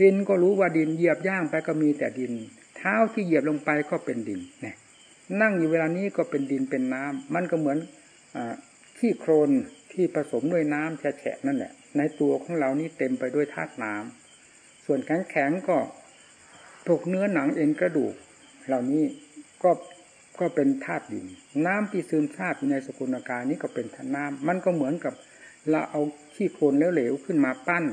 ดินก็รู้ว่าดินเหยียบย่างไปก็มีแต่ดิน เท้าที่เหยียบลงไปก็เป็นดินเนี่ยนั่งอยู่เวลานี้ก็เป็นดินเป็นน้ำมันก็เหมือนอขี้โครนที่ผสมด้วยน้ำแฉะนั่นแหละในตัวของเรานี่เต็มไปด้วยธาตุน้ำ ส่วนแข็งแข็งก็พวกเนื้อหนังเอ็นกระดูก เหล่านี้ก็ก็เป็นธาตุดิน น้ำที่ซึมซาบอยู่ในสกุลอาการนี้ก็เป็นธาตุน้ำมันก็เหมือนกับเราเอาขี้โคลนเหลวๆขึ้นมาปั้น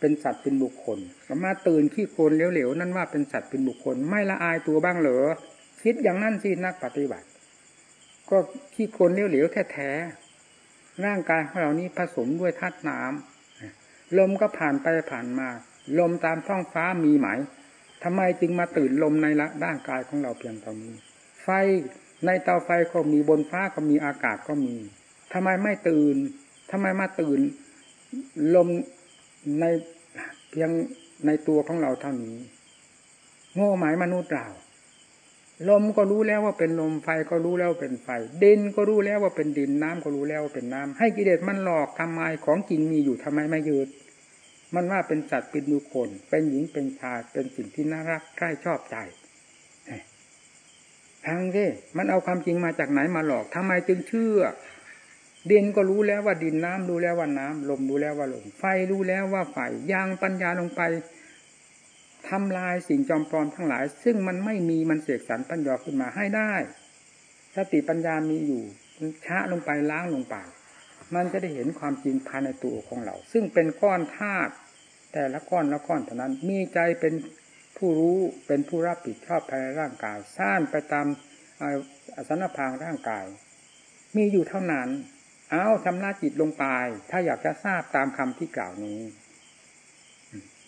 เป็นสัตว์เป็นบุคคลสามารถตื่นขี้โคลนเหลวๆนั่นว่าเป็นสัตว์เป็นบุคคล ไม่ละอายตัวบ้างเหรอคิดอย่างนั้นสินักปฏิบัติ ก็ขี้โคลนเหลวๆแท้ๆร่างกายของเรานี้ผสมด้วยธาตุน้ำ ลมก็ผ่านไปผ่านมา ลมตามท้องฟ้ามีไหมทำไมจึงมาตื่นลมในร่างกายของเราเพียงเท่านี้ ไฟในเตาไฟก็มีบนฟ้าก็มีอากาศก็มีทำไมไม่ตื่นทำไมมาตื่น ลมในเพียงในตัวของเราเท่านี้ โง่หมายมนุษย์เราลมก็รู้แล้วว่าเป็นลมไฟก็รู้แล้วเป็นไฟ ดินก็รู้แล้วว่าเป็นดินน้ำก็รู้แล้วว่าเป็นน้ำให้กิเลสมันหลอกทำไมของจริงมีอยู่ทำไมไม่ยืด มันว่าเป็นสัตว์เป็นบุคคลเป็นหญิงเป็นชายเป็นสิ่งที่น่ารักใกล้ชอบใจทางที่มันเอาความจริงมาจากไหนมาหลอกทำไมจึงเชื่อ ดินก็รู้แล้วว่าดินน้ำรู้แล้วว่าน้ำลมรู้แล้วว่าลมไฟรู้แล้วว่าไฟยางปัญญาลงไปทำลายสิ่งจอมปลอมทั้งหลาย ซึ่งมันไม่มีมันเสกสรรปัญญาขึ้นมาให้ได้ สติปัญญามีอยู่ช้าลงไปล้างลงไป มันจะได้เห็นความจริงภายในตัวของเรา ซึ่งเป็นก้อนธาตุแต่ละก้อนละก้อนเท่านั้น มีใจเป็นผู้รู้เป็นผู้รับผิดชอบภายในร่างกายสร้างไปตามอสันพางร่างกาย มีอยู่เท่านั้น เอาชำระจิตลงไป ถ้าอยากจะทราบตามคำที่กล่าวนี้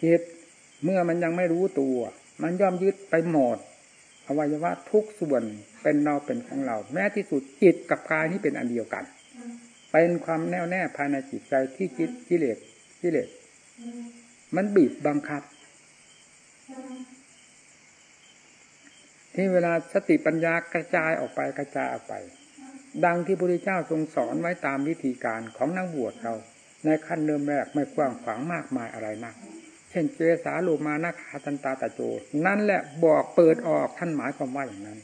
จิตเมื่อมันยังไม่รู้ตัว มันย่อมยึดไปหมดอวัยวะทุกส่วนเป็นเราเป็นของเรา แม้ที่สุดจิตกับกายนี้เป็นอันเดียวกัน เป็นความแน่วแน่ภายในจิตใจที่จิตกิเลสกิเลสมันบีบบังคับ ที่เวลาสติปัญญากระจายออกไปกระจายออกไป ดังที่พระพุทธเจ้าทรงสอนไว้ตามวิธีการของนักบวชเรา ในขั้นเริ่มแรกไม่กว้างขวางมากมายอะไรนักเช่นเจสาโลมานาคาตันตาตะโจ นั่นแหละบอกเปิดออกท่านหมายความว่าอย่างนั้น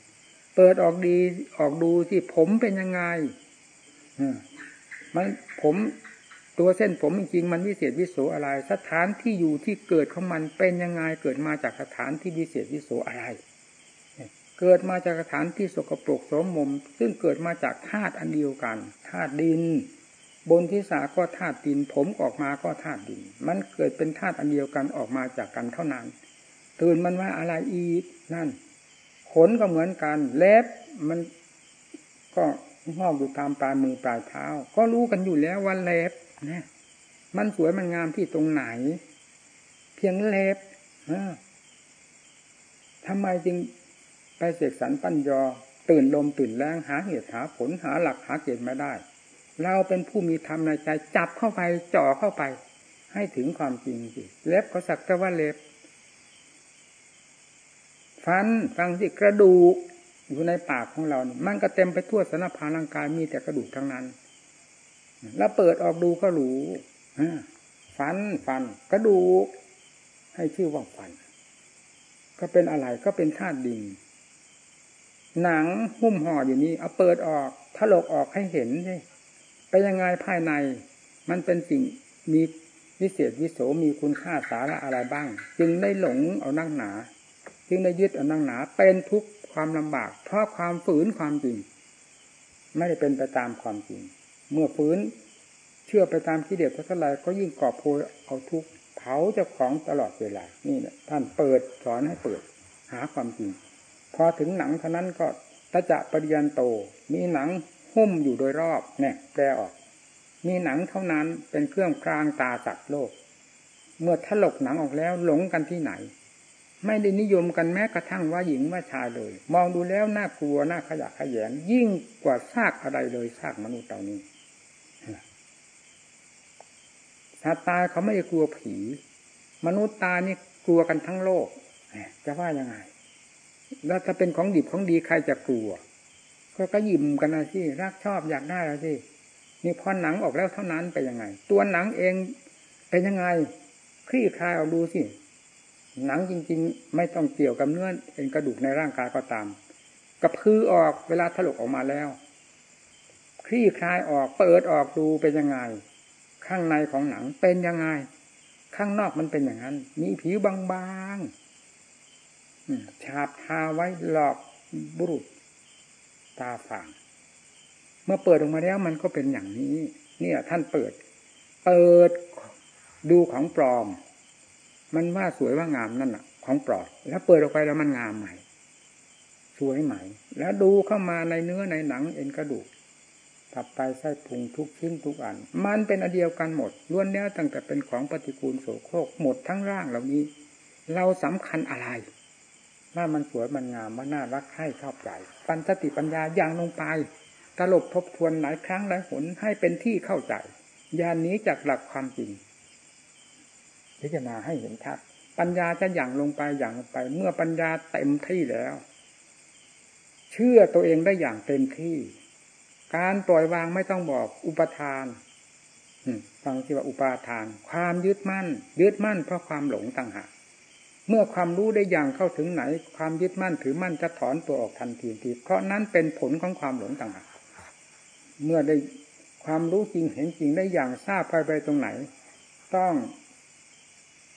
เปิดออกดีออกดูที่ผมเป็นยังไง มันผมตัวเส้นผมจริงๆมันวิเศษวิโสอะไร สถานที่อยู่ที่เกิดของมันเป็นยังไงเกิดมาจากสถานที่วิเศษวิโสอะไร เกิดมาจากสถานที่สกปรกสมมม ซึ่งเกิดมาจากธาตุอันเดียวกันธาตุดิน บนที่สาก็ธาตุดิน ผมออกมาก็ธาตุดิน มันเกิดเป็นธาตุอันเดียวกันออกมาจากกันเท่านั้น ตื่นมันว่าอะไรอีกนั่น ขนก็เหมือนกันเล็บมันก็ งอกอยู่ตามปลายมือปลายเท้า ก็รู้กันอยู่แล้วว่าเล็บนะมันสวยมันงามที่ตรงไหน เพียงเล็บทำไมจึงไปเสกสรรปั้นยอ ตื่นลมตื่นแรงหาเหตุหาผลหาหลักหาเกณฑ์ไม่ได้ เราเป็นผู้มีธรรมในใจจับเข้าไปจ่อเข้าไป ให้ถึงความจริงสิเล็บก็สักแต่ว่าเล็บ ฟันฟังสิกระดูก อยู่ในปากของเรานี่มันก็เต็มไปทั่วสารพาร่างกายมีแต่กระดูกทั้งนั้น แล้วเปิดออกดูก็รู้ฟันฟันกระดูก ให้ชื่อว่าฟัน ก็เป็นอะไรก็เป็นธาตุดินหนังหุ้มห่ออยู่นี้เอาเปิดออกถลกออกให้เห็นสิไปยังไงภายใน มันเป็นสิ่งมีวิเศษวิโสมีคุณค่าสาระอะไรบ้าง จึงได้หลงเอานั่งหนา จึงได้ยึดอานั่งหนาเป็นทุกข์ความลำบาก เพราะความฝืนความจริง ไม่ได้เป็นไปตามความจริง เมื่อฝืนเชื่อไปตามที่เดียดเท่าไรก็ยิ่งกอบโพยเอาทุกข์เผาเจ้าของตลอดเวลา นี่แหละท่านเปิดสอนให้เปิด หาความจริง พอถึงหนังเท่านั้นก็ตะจะปริยันโต มีหนังหุ้มอยู่โดยรอบเนี่ยแปลออก มีหนังเท่านั้นเป็นเครื่องกลางตาสัตว์โลก เมื่อถลกหนังออกแล้วหลงกันที่ไหน ไม่ได้นิยมกันแม้กระทั่งว่าหญิงว่าชายเลย มองดูแล้วน่ากลัวน่าขยะขยงยิ่งกว่าซากอะไรเลยซากมนุษย์เหล่านี้สัตว์ตายเขาไม่ได้กลัวผี มนุษย์ตานี่กลัวกันทั้งโลกจะว่ายังไง แล้วถ้าเป็นของดิบของดีใครจะกลัว ก็กระยิมกันนะที่รักชอบอยากได้แล้วสินี่พอหนังออกแล้วเท่านั้นไปยังไง ตัวหนังเองเป็นยังไงคลี่คลายออกดูสิ หนังจริง ๆ ไม่ต้องเกี่ยวกับเนื้อเอ็นกระดูกในร่างกายก็ตามกระพือออกเวลาถลกออกมาแล้วคลี่คลายออกเปิดออกดูเป็นยังไง ข้างในของหนังเป็นยังไง ข้างนอกมันเป็นอย่างนั้น มีผิวบางๆฉาบทาไว้หลอกบุรุษตาฝางเมื่อเปิดออกมาแล้วมันก็เป็นอย่างนี้ เนี่ย ท่านเปิด เปิดดูของปลอม มันว่าสวยว่างามนั่นน่ะ ของปลอด แล้วเปิดออกไปแล้วมันงามใหม่ สวยใหม่ แล้วดูเข้ามาในเนื้อในหนังเอ็นกระดูกตับไตไส้พุงทุกชิ้นทุกอัน มันเป็นอันเดียวกันหมดล้วนแล้วตั้งแต่เป็นของปฏิกูลโสโครกหมดทั้งร่างเหล่านี้ เราสำคัญอะไรว่ามันสวยมันงามมันน่ารักให้ชอบใจปัญสติปัญญาอย่างลงไปตลบทบทวนหลายครั้งหลายหนให้เป็นที่เข้าใจยานนี้จากหลักความจริง พิจารณาให้เห็นชัดปัญญาจะอย่างลงไปอย่างลงไป เมื่อปัญญาเต็มที่แล้ว เชื่อตัวเองได้อย่างเต็มที่ การปล่อยวางไม่ต้องบอกอุปทานฟังที่ว่าอุปาทาน ความยึดมั่น ยึดมั่นเพราะความหลงต่างหากเมื่อความรู้ได้อย่างเข้าถึงไหน ความยึดมั่นถือมั่นจะถอนตัวออกทันทีทีเพราะนั้นเป็นผลของความหลงต่างหากเมื่อได้ความรู้จริงเห็นจริงได้อย่างทราบไปไปตรงไหน ต้อง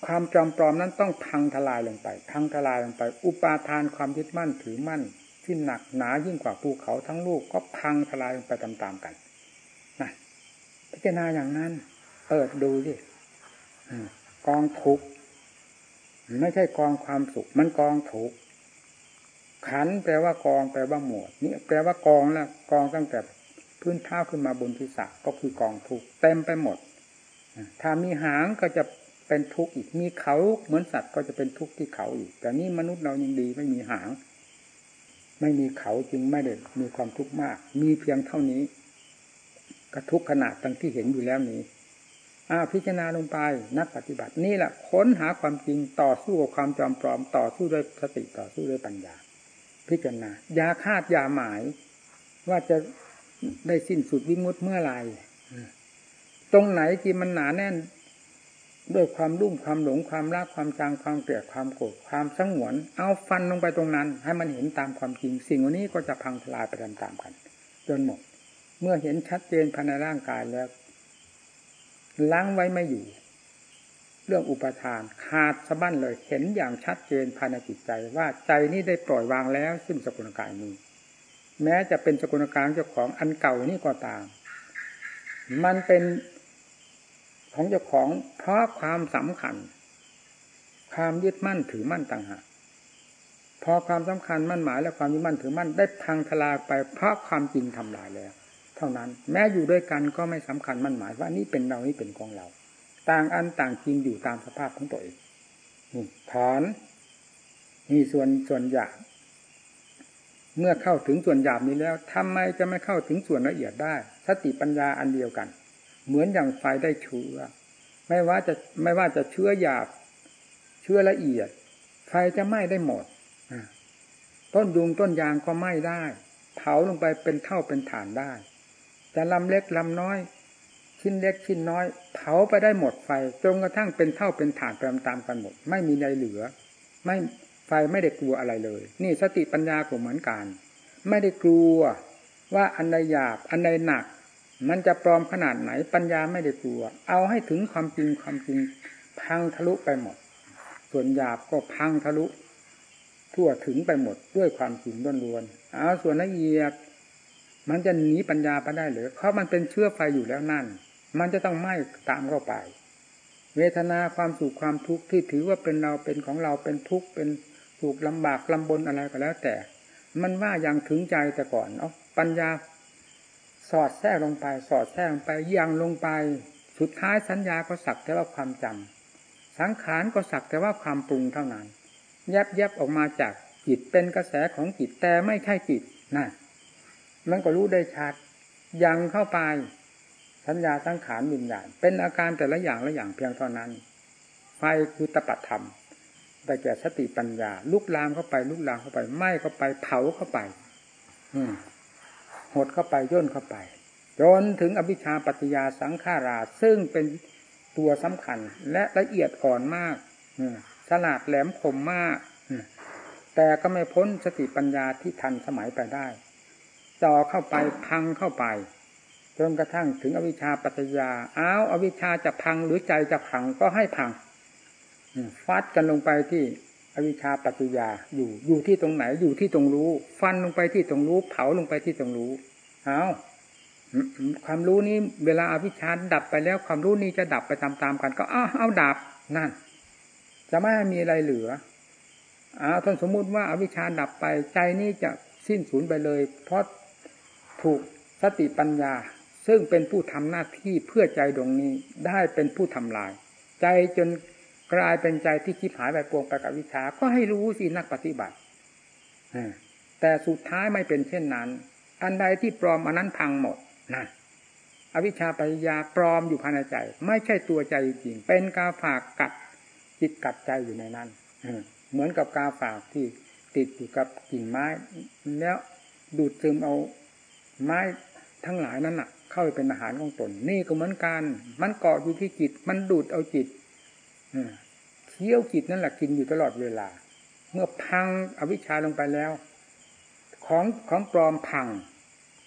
ความจอมปลอมนั้นต้องพังทลายลงไป พังทลายลงไป อุปาทานความยึดมั่นถือมั่น ที่หนักหนายิ่งกว่าภูเขาทั้งลูกก็พังทลายลงไปตามๆกันนะพิจารณาอย่างนั้น เปิดดูสิกองทุกไม่ใช่กองความสุข มันกองทุกขันแปลว่ากองแปลว่าหมวดนี่แปลว่ากองแล้วกองตั้งแต่พื้นเท้าขึ้นมาบนทิศก็คือกองทุกเต็มไปหมดถ้ามีหางก็จะ เป็นทุกข์อีกมีเขาเหมือนสัตว์ก็จะเป็นทุกข์ที่เขาอีก แต่นี่มนุษย์เรายังดีไม่มีหาง ไม่มีเขาจึงไม่ได้มีความทุกข์มาก มีเพียงเท่านี้ก็ทุกขนาดตั้งที่เห็นอยู่แล้วนี้อ้าพิจารณาลงไปนักปฏิบัตินี่แหละค้นหาความจริงต่อสู้กับความจอมปลอมต่อสู้ด้วยสติต่อสู้ด้วยปัญญา พิจารณายาคาดยาหมาย ว่าจะได้สิ้นสุดวิมุตเมื่อไรตรงไหนที่มันหนาแน่น ด้วยความรุ่มความหลงความรักความจางความเกลียดความโกรธความสงวน เอาฟันลงไปตรงนั้น ให้มันเห็นตามความจริง สิ่งวันนี้ก็จะพังทลายไปตามๆกัน จนหมด เมื่อเห็นชัดเจนภายในร่างกายแล้วล้างไว้ไม่อยู่ เรื่องอุปทานขาดสะบั้นเลยเห็นอย่างชัดเจนภายในจิตใจ ว่าใจนี้ได้ปล่อยวางแล้วซึ่งสกุลกายนี้ แม้จะเป็นสกุลกายเจ้าของอันเก่านี่ก็ตาม มันเป็น ของเจ้าของเพราะความสำคัญ ความยึดมั่นถือมั่นต่างหากพอความสำคัญมั่นหมายและความยึดมั่นถือมั่นได้พังทลายไปเพราะความจริงทำลายแล้ว เท่านั้น แม้อยู่ด้วยกันก็ไม่สำคัญมั่นหมายว่านี่เป็นเรานี่เป็นของเรา ต่างอันต่างจริงอยู่ตามสภาพของตัวเองนี่ถอนมีส่วนส่วนหยาบเมื่อเข้าถึงส่วนหยาบนี้แล้วทำไมจะไม่เข้าถึงส่วนละเอียดได้สติปัญญาอันเดียวกัน เหมือนอย่างไฟได้เชื้อไม่ว่าจะไม่ว่าจะเชื้อหยาบ เชื้อละเอียด ไฟจะไหม้ได้หมดต้นยุงต้นยางก็ไหม้ได้ เผาลงไปเป็นเท่าเป็นฐานได้จะลำเล็กลำน้อย ชิ้นเล็กชิ้นน้อย เผาไปได้หมดไฟจนกระทั่งเป็นเท่าเป็นฐานไปตามกันหมด ไม่มีใดเหลือ ไม่ไฟไม่ได้กลัวอะไรเลย นี่สติปัญญาก็เหมือนกัน ไม่ได้กลัวว่าอันใดหยาบอันใดหนัก มันจะปลอมขนาดไหนปัญญาไม่ได้กลัว เอาให้ถึงความจริงความจริงพังทะลุไปหมด ส่วนหยาบก็พังทะลุ ทั่วถึงไปหมดด้วยความจริงล้วนๆเอาส่วนละเอียดมันจะหนีปัญญาไปได้หรือเพราะมันเป็นเชื้อไฟอยู่แล้วนั่น มันจะต้องไหม้ตามเข้าไป เวทนาความสุขความทุกข์ที่ถือว่าเป็นเราเป็นของเราเป็นทุกข์เป็นสุขลำบากลำบนอะไรก็แล้วแต่ มันว่าอย่างถึงใจแต่ก่อนเอาปัญญา สอดแทรกลงไป สอดแทรกลงไปยังลงไป สุดท้ายสัญญาก็สักแต่ว่าความจำสังขารก็สักแต่ว่าความปรุงเท่านั้นแยบแยบออกมาจากจิตเป็นกระแสของจิตแต่ไม่ใช่จิตนั่นมันก็รู้ได้ชัดยังเข้าไป สัญญาสังขารวิญญาณเป็นอาการแต่ละอย่างละอย่างเพียงเท่านั้น ไฟคือตปัตธรรมแต่แก่สติปัญญา ลุกลามเข้าไป ลุกลามเข้าไปไหม้เข้าไปเผาเข้าไป อืม หดเข้าไปย่นเข้าไป จนถึงอภิชาปัจจยาสังขารา ซึ่งเป็นตัวสำคัญและละเอียดอ่อนมากฉลาดแหลมคมมาก แต่ก็ไม่พ้นสติปัญญาที่ทันสมัยไปได้จ่อเข้าไปพังเข้าไปจนกระทั่งถึงอวิชชาปัจจยาอ้าวอวิชชาจะพังหรือใจจะพังก็ให้พัง ฟัดกันลงไปที่ วิชชาปัจจยาอยู่อยู่ที่ตรงไหนอยู่ที่ตรงรู้ ฟันลงไปที่ตรงรู้ เผาลงไปที่ตรงรู้เอาความรู้นี้เวลาอาวิชชาดับไปแล้ว ความรู้นี้จะดับไปตามๆกัน ก็อ้าเอาดับนั่น จะไม่มีอะไรเหลือเอาท่านสมมุติว่าอาวิชชาดับไปใจนี้จะสิ้นสูญไปเลย เพราะถูกสติปัญญา ซึ่งเป็นผู้ทำหน้าที่เพื่อใจดวงนี้ได้เป็นผู้ทำลาย ใจจน กลายเป็นใจที่คิดหายไปปวงไปกับวิชา ก็ให้รู้สินักปฏิบัติแต่สุดท้ายไม่เป็นเช่นนั้น อันใดที่ปลอมอันนั้นพังหมดนะอวิชชาปัญญาปลอมอยู่ภายในใจ ไม่ใช่ตัวใจจริง เป็นกาฝากกัดจิตกัดใจอยู่ในนั้นเหมือนกับกาฝากที่ติดอยู่กับกิ่งไม้ แล้วดูดซึมเอาไม้ทั้งหลายนั้นน่ะ เข้าไปเป็นอาหารของตน นี่ก็เหมือนกัน มันเกาะอยู่ที่จิต มันดูดเอาจิต เคี้ยวจิตนั่นแหละกินอยู่ตลอดเวลา เมื่อพังอวิชชาลงไปแล้ว ของของปลอมพัง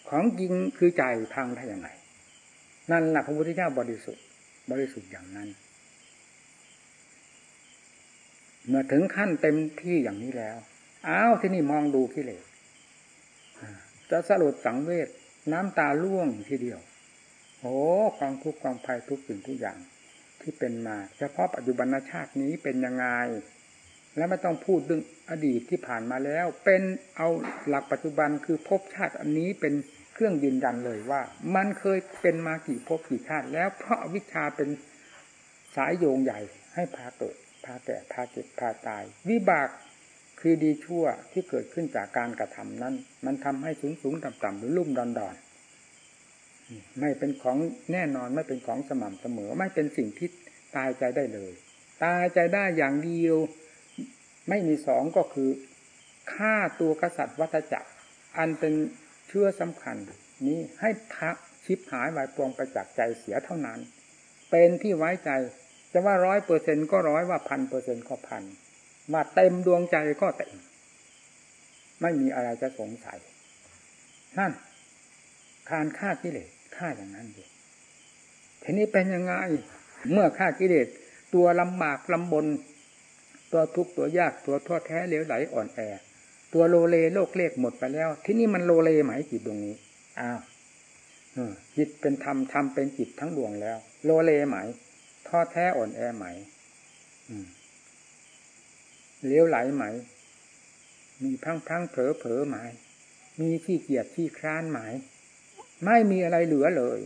ของจริงคือใจพังได้ยังไงนั่นแหละพระพุทธเจ้าบริสุทธิ์บริสุทธิ์อย่างนั้น เมื่อถึงขั้นเต็มที่อย่างนี้แล้วอ้าวที่นี่มองดูกิเลสจะสลดสังเวชน้ำตาล่วงทีเดียวโอ้ความทุกข์ความภัยทุกสิ่งทุกอย่าง ที่เป็นมา เฉพาะปัจจุบันชาตินี้เป็นยังไง และไม่ต้องพูดดึงอดีตที่ผ่านมาแล้ว เป็นเอาหลักปัจจุบันคือภพชาติอันนี้เป็นเครื่องยืนยันเลยว่า มันเคยเป็นมากี่ภพกี่ชาติ แล้วเพราะวิชาเป็นสายโยงใหญ่ให้พาเกิดพาแก่พาเจ็บพาตาย วิบากคือดีชั่วที่เกิดขึ้นจากการกระทำนั้น มันทำให้สูงสูงต่ำต่ำหรือลุ่มดอนดอน ไม่เป็นของแน่นอนไม่เป็นของสม่ำเสมอ ไม่เป็นสิ่งที่ตายใจได้เลย ตายใจได้อย่างเดียว ไม่มีสองก็คือฆ่าตัวกษัตริย์วัฏจักร อันเป็นเชื่อสำคัญ นี้ให้พักชิบหายวายปวงไปจากใจเสียเท่านั้น เป็นที่ไว้ใจจะว่าร้อยเปอร์เซ็นก็ร้อยว่าพันเปอร์เซ็นก็พันว่าเต็มดวงใจก็เต็มไม่มีอะไรจะสงสัยนั่นการฆ่ากิเลส ฆ่าอย่างนั้นเองทีนี้เป็นยังไง เมื่อฆ่ากิเลสตัวลำบากลำบน ตัวทุกข์ตัวยากตัวท้อแท้เหลวไหลอ่อนแอ ตัวโลเลโลกเลขหมดไปแล้ว ที่นี่มันโลเลไหมจิตดวงนี้อ้าวจิตเป็นธรรมธรรมเป็นจิตทั้งดวงแล้ว โลเลไหมท้อแท้อ่อนแอไหมเลี้ยวไหลไหม มีพังพังเผลอเผลอไหม มีขี้เกียจขี้คร้านไหม ไม่มีอะไรเหลือเลย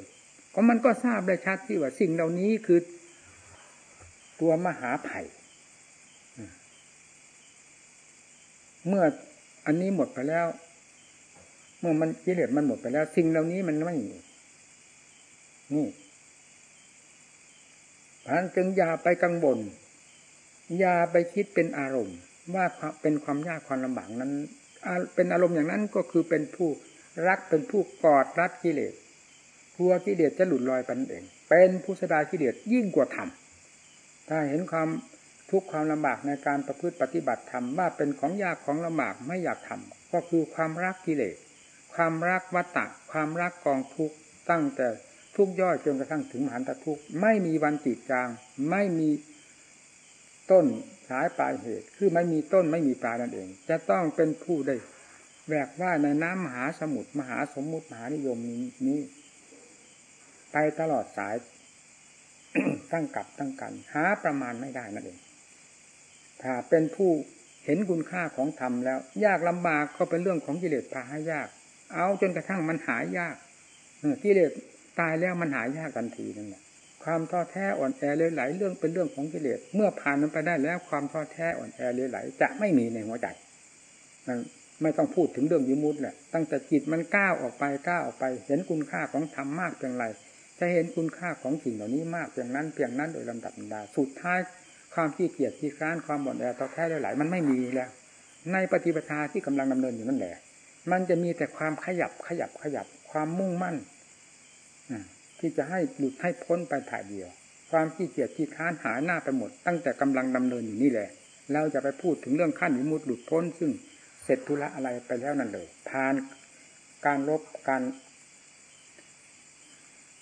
ก็มันก็ทราบได้ชัดที่ว่าสิ่งเหล่านี้คือตัวมหาไผ่เมื่ออันนี้หมดไปแล้ว เมื่อมันกิเลสมันหมดไปแล้ว สิ่งเหล่านี้มันไม่มีนี่พันจึงอย่าไปกังวลอย่าไปคิดเป็นอารมณ์ ว่าเป็นความยากความลำบากนั้น เป็นอารมณ์อย่างนั้นก็คือเป็นผู้ รักเป็นผู้กอดรัดกิเลสกลัวกิเลสจะหลุดลอยไปนั่นเอง เป็นผู้สดากิเลสยิ่งกว่าธรรมถ้าเห็นความทุกข์ความลำบากในการประพฤติปฏิบัติธรรมว่าเป็นของยากของลำบากไม่อยากทำก็คือความรักกิเลสความรักวัตตะความรักกองทุกข์ตั้งแต่ทุกย่อยจนกระทั่งถึงมหันตทุกข์ไม่มีวันจิตจาง ไม่มีต้นสายปลายเหตุ คือไม่มีต้นไม่มีปลายนั่นเอง จะต้องเป็นผู้ได้ แบกว่าในน้ำมหาสมุทรมหาสมมุติมหานิยมนี้นี้ไปตลอดสาย ตั้งกับตั้งกัน หาประมาณไม่ได้นั่นเองถ้าเป็นผู้เห็นคุณค่าของธรรมแล้ว ยากลำบากก็เป็นเรื่องของกิเลสพาให้ยาก เอาจนกระทั่งมันหายยากกิเลสตายแล้วมันหายยากทันทีนั่นแหละความท้อแท้อ่อนแอเลยไหลเรื่องเป็นเรื่องของกิเลสเมื่อผ่านมันไปได้แล้ว ความท้อแท้อ่อนแอเลยไหลจะไม่มีในหัวใจมัน ไม่ต้องพูดถึงเรื่องยมุตแหละ ตั้งแต่จิตมันก้าวออกไปก้าวออกไป เห็นคุณค่าของธรรมมากเพียงไรจะเห็นคุณค่าของสิ่งเหล่านี้มากเพียงนั้นเพียงนั้นโดยลำดับดาสุดท้ายความขี้เกียจขี้ค้านความบ่นแอท้อแท้เลยหลมันไม่มีแล้ว ในปฏิปทาที่กำลังดำเนินอยู่นั่นแหละ มันจะมีแต่ความขยับขยับขยับ ความมุ่งมั่นที่จะให้หลุดให้พ้นไปถ่ายเดียว ความขี้เกียจขี้ค้านหายหน้าไปหมด ตั้งแต่กำลังดำเนินอยู่นี่แหละเราจะไปพูดถึงเรื่องขั้นวิมุตติหลุดพ้นซึ่ง เสร็จธุระอะไรไปแล้วนั่นเลยผ่านการลบการ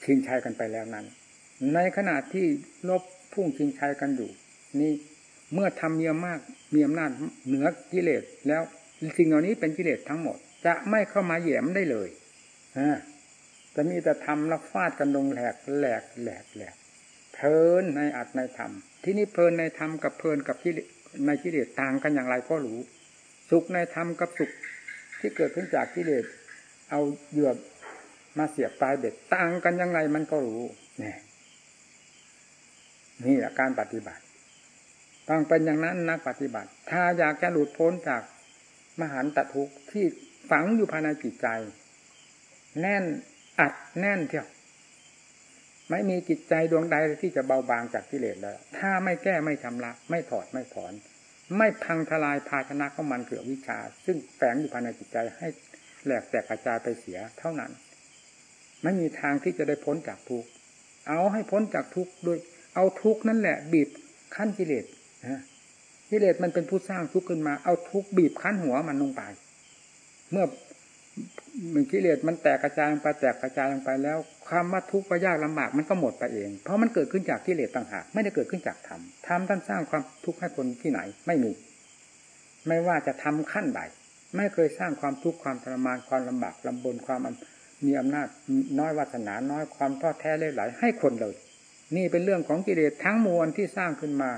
ชิงชัยกันไปแล้วนั้น ในขณะที่ลบพุ่งชิงชัยกันอยู่ นี่เมื่อทำเมียมากมีอำนาจเหนือกิเลสแล้วสิ่งเหล่านี้เป็นกิเลสทั้งหมด จะไม่เข้ามาแยมได้เลยอ่าจะมีแต่ทำแล้วฟาดกันลงแหลกแหลกแหลกแหลกเพลินในอัดในธรรม ที่นี่เพลินในธรรมกับเพลินกับที่ในกิเลสต่างกันอย่างไรก็รู้ สุขในธรรมกับสุขที่เกิดขึ้นจากกิเลสเอาเหยื่อมาเสียบตายเด็ดต่างกันย่างไรมันก็รู้นี่นี่แหละการปฏิบัติต้องเป็นอย่างนั้นนักปฏิบัติ ถ้าอยากจะหลุดพ้นจากมหันตทุกข์ที่ฝังอยู่ภายในจิตใจ แน่นอัดแน่นเที่ยวไม่มีจิตใจดวงใดที่จะเบาบางจากกิเลสแล้ว ถ้าไม่แก้ไม่ชำระ ไม่ถอดไม่ถอน ไม่พังทลายภาชนะของมันเกือวิชา ซึ่งแฝงอยู่ภายในจิตใจให้แหลกแตกกระจายไปเสียเท่านั้น ไม่มีทางที่จะได้พ้นจากทุกข์เอาให้พ้นจากทุกข์ด้วย เอาทุกข์นั่นแหละ บีบขั้นกิเลสนะกิเลสมันเป็นผู้สร้างทุกข์ขึ้นมา เอาทุกข์บีบขั้นหัวมันลงไป เมื่อมันกิเลสมันแตกกระจายไปแตกกระจายลงไปแล้ว ความว่าทุกข์ว่ายากลำบากมันก็หมดไปเอง เพราะมันเกิดขึ้นจากกิเลสต่างหากไม่ได้เกิดขึ้นจากธรรมธรรมท่านสร้างความทุกข์ให้คนที่ไหนไม่มี ไม่ว่าจะทำขั้นใดไม่เคยสร้างความทุกข์ความทรมานความลำบากลำบนความมีอำนาจน้อยวาสนาน้อยความท้อแท้เล่ไหลให้คนเลย นี่เป็นเรื่องของกิเลสทั้งมวลที่สร้างขึ้นมา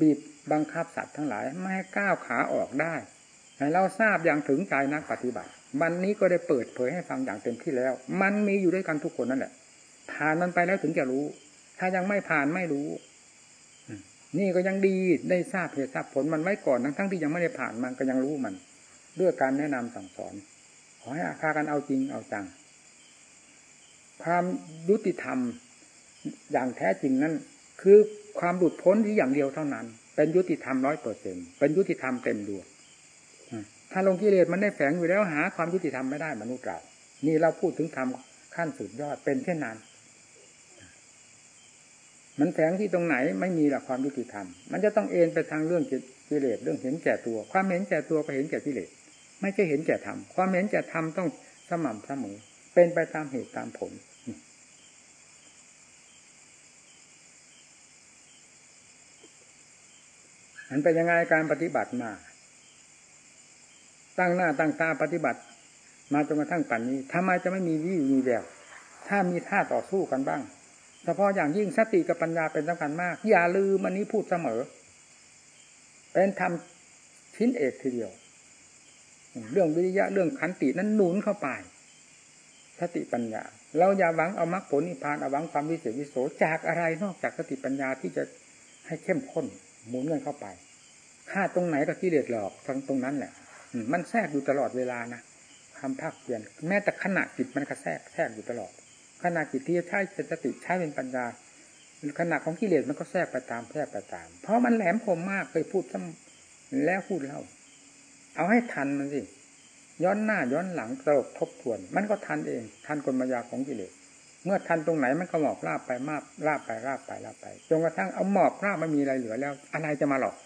บีบบังคับสัตว์ทั้งหลาย ไม่ให้ก้าวขาออกได้ให้เราทราบอย่างถึงใจนักปฏิบัติ วันนี้ก็ได้เปิดเผยให้ฟังอย่างเต็มที่แล้ว มันมีอยู่ด้วยกันทุกคนนั่นแหละ ผ่านมันไปแล้วถึงจะรู้ ถ้ายังไม่ผ่านไม่รู้นี่ก็ยังดีได้ทราบเหตุทราบผลมันไว้ก่อนทั้งทั้งที่ยังไม่ได้ผ่านมันก็ยังรู้มันด้วยการแนะนำสั่งสอน ขอให้อาคากันเอาจริงเอาจัง ความยุติธรรมอย่างแท้จริงนั้น คือความหลุดพ้นที่อย่างเดียวเท่านั้น เป็นยุติธรรมร้อยเปอร์เซ็นเป็นยุติธรรมเต็มดวง ถ้าลงกิเลสมันได้แฝงอยู่แล้วหา ความยุติธรรมไม่ได้มนุษย์เรานี่เราพูดถึงธรรมขั้นสุดยอดเป็นเช่นนั้น มันแฝงที่ตรงไหนไม่มีหลักความยุติธรรม มันจะต้องเอ็นไปทางเรื่องกิเลสเรื่องเห็นแก่ตัว ความเห็นแก่ตัวก็เห็นแก่กิเลสไม่ใช่เห็นแก่ธรรมความเห็นแก่ธรรมต้องสม่ำเสมอเป็นไปตามเหตุตามผลมันเป็นยังไงการปฏิบัติมา ตั้งหน้าตั้งตาปฏิบัติ มาจนกระทั่งปัจนนี้ทำไมจะไม่มีวิวมีแววถ้ามีท่าต่อสู้กันบ้างเฉพาะอย่างยิ่งสติกับปัญญาเป็นสำคัญมาก อย่าลืมมันนี้พูดเสมอ เป็นธรรมชิ้นเอกทีเดียว เรื่องวิริยะเรื่องขันตินั้นหนุนเข้าไป สติปัญญา เราอย่าหวังเอามรรคผลนิพพานเอาหวังความวิเศษวิโสจากอะไรนอกจากสติปัญญาที่จะให้เข้มข้นหมุนเงินเข้าไปฆ่าตรงไหนก็กิเลสหลอกทั้งตรงนั้นแหละ มันแทรกอยู่ตลอดเวลานะคำภาคเปลี่ยนแม้แต่ขณะจิตมันก็แทรกแทรกอยู่ตลอด ขณะจิตที่ใช้เป็นสติใช้เป็นปัญญาขณะของกิเลสมันก็แทรกไปตามแทรกไปตาม เพราะมันแหลมคมมากเคยพูดซ้ำแล้วพูดเล่า เอาให้ทันมันสิย้อนหน้าย้อนหลังตลบทบทวน มันก็ทันเองทันกลมายาของกิเลสเมื่อทันตรงไหนมันก็หมอบราบไปมากราบไปราบไปราบไปจนกระทั่งเอาหมอบราบไม่มีอะไรเหลือแล้ว อะไรจะมาหลอก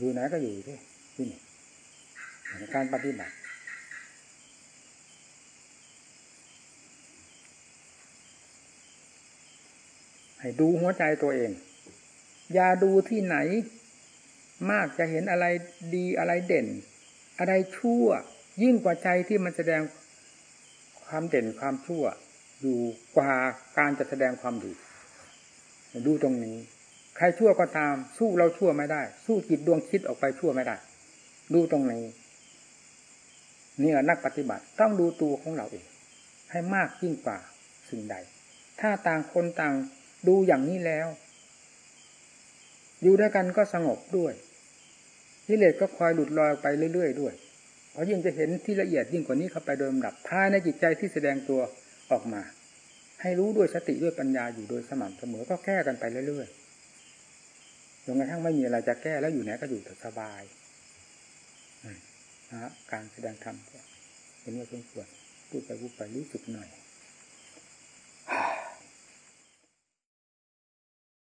อยู่ไหนก็อยู่ที่ที่นี่ การปฏิบัติ ให้ดูหัวใจตัวเอง อย่าดูที่ไหน มากจะเห็นอะไรดีอะไรเด่น อะไรชั่ว ยิ่งกว่าใจที่มันแสดงความเด่นความชั่ว อยู่กว่าการจะแสดงความดี ดูตรงนี้ใครชั่วก็ตาม สู้เราชั่วไม่ได้ สู้จิตดวงคิดออกไปชั่วไม่ได้ ดูตรงนี้ นี่แหละนักปฏิบัติต้องดูตัวของเราเองให้มากยิ่งกว่าสิ่งใด ถ้าต่างคนต่างดูอย่างนี้แล้ว อยู่ด้วยกันก็สงบด้วยกิเลสก็คอยหลุดลอยไปเรื่อยๆด้วย เพราะยิ่งจะเห็นที่ละเอียดยิ่งกว่านี้เข้าไปโดยลำดับภายในจิตใจที่แสดงตัวออกมา ให้รู้ด้วยสติด้วยปัญญาอยู่โดยสม่ำเสมอก็แก้กันไปเรื่อยๆจนกระทั่งไม่มีอะไรจะแก้แล้วอยู่ไหนก็อยู่สบาย นะการแสดงธรรมเป็นว่าสมควรพูดไปพูดไปรู้สึกหน่อย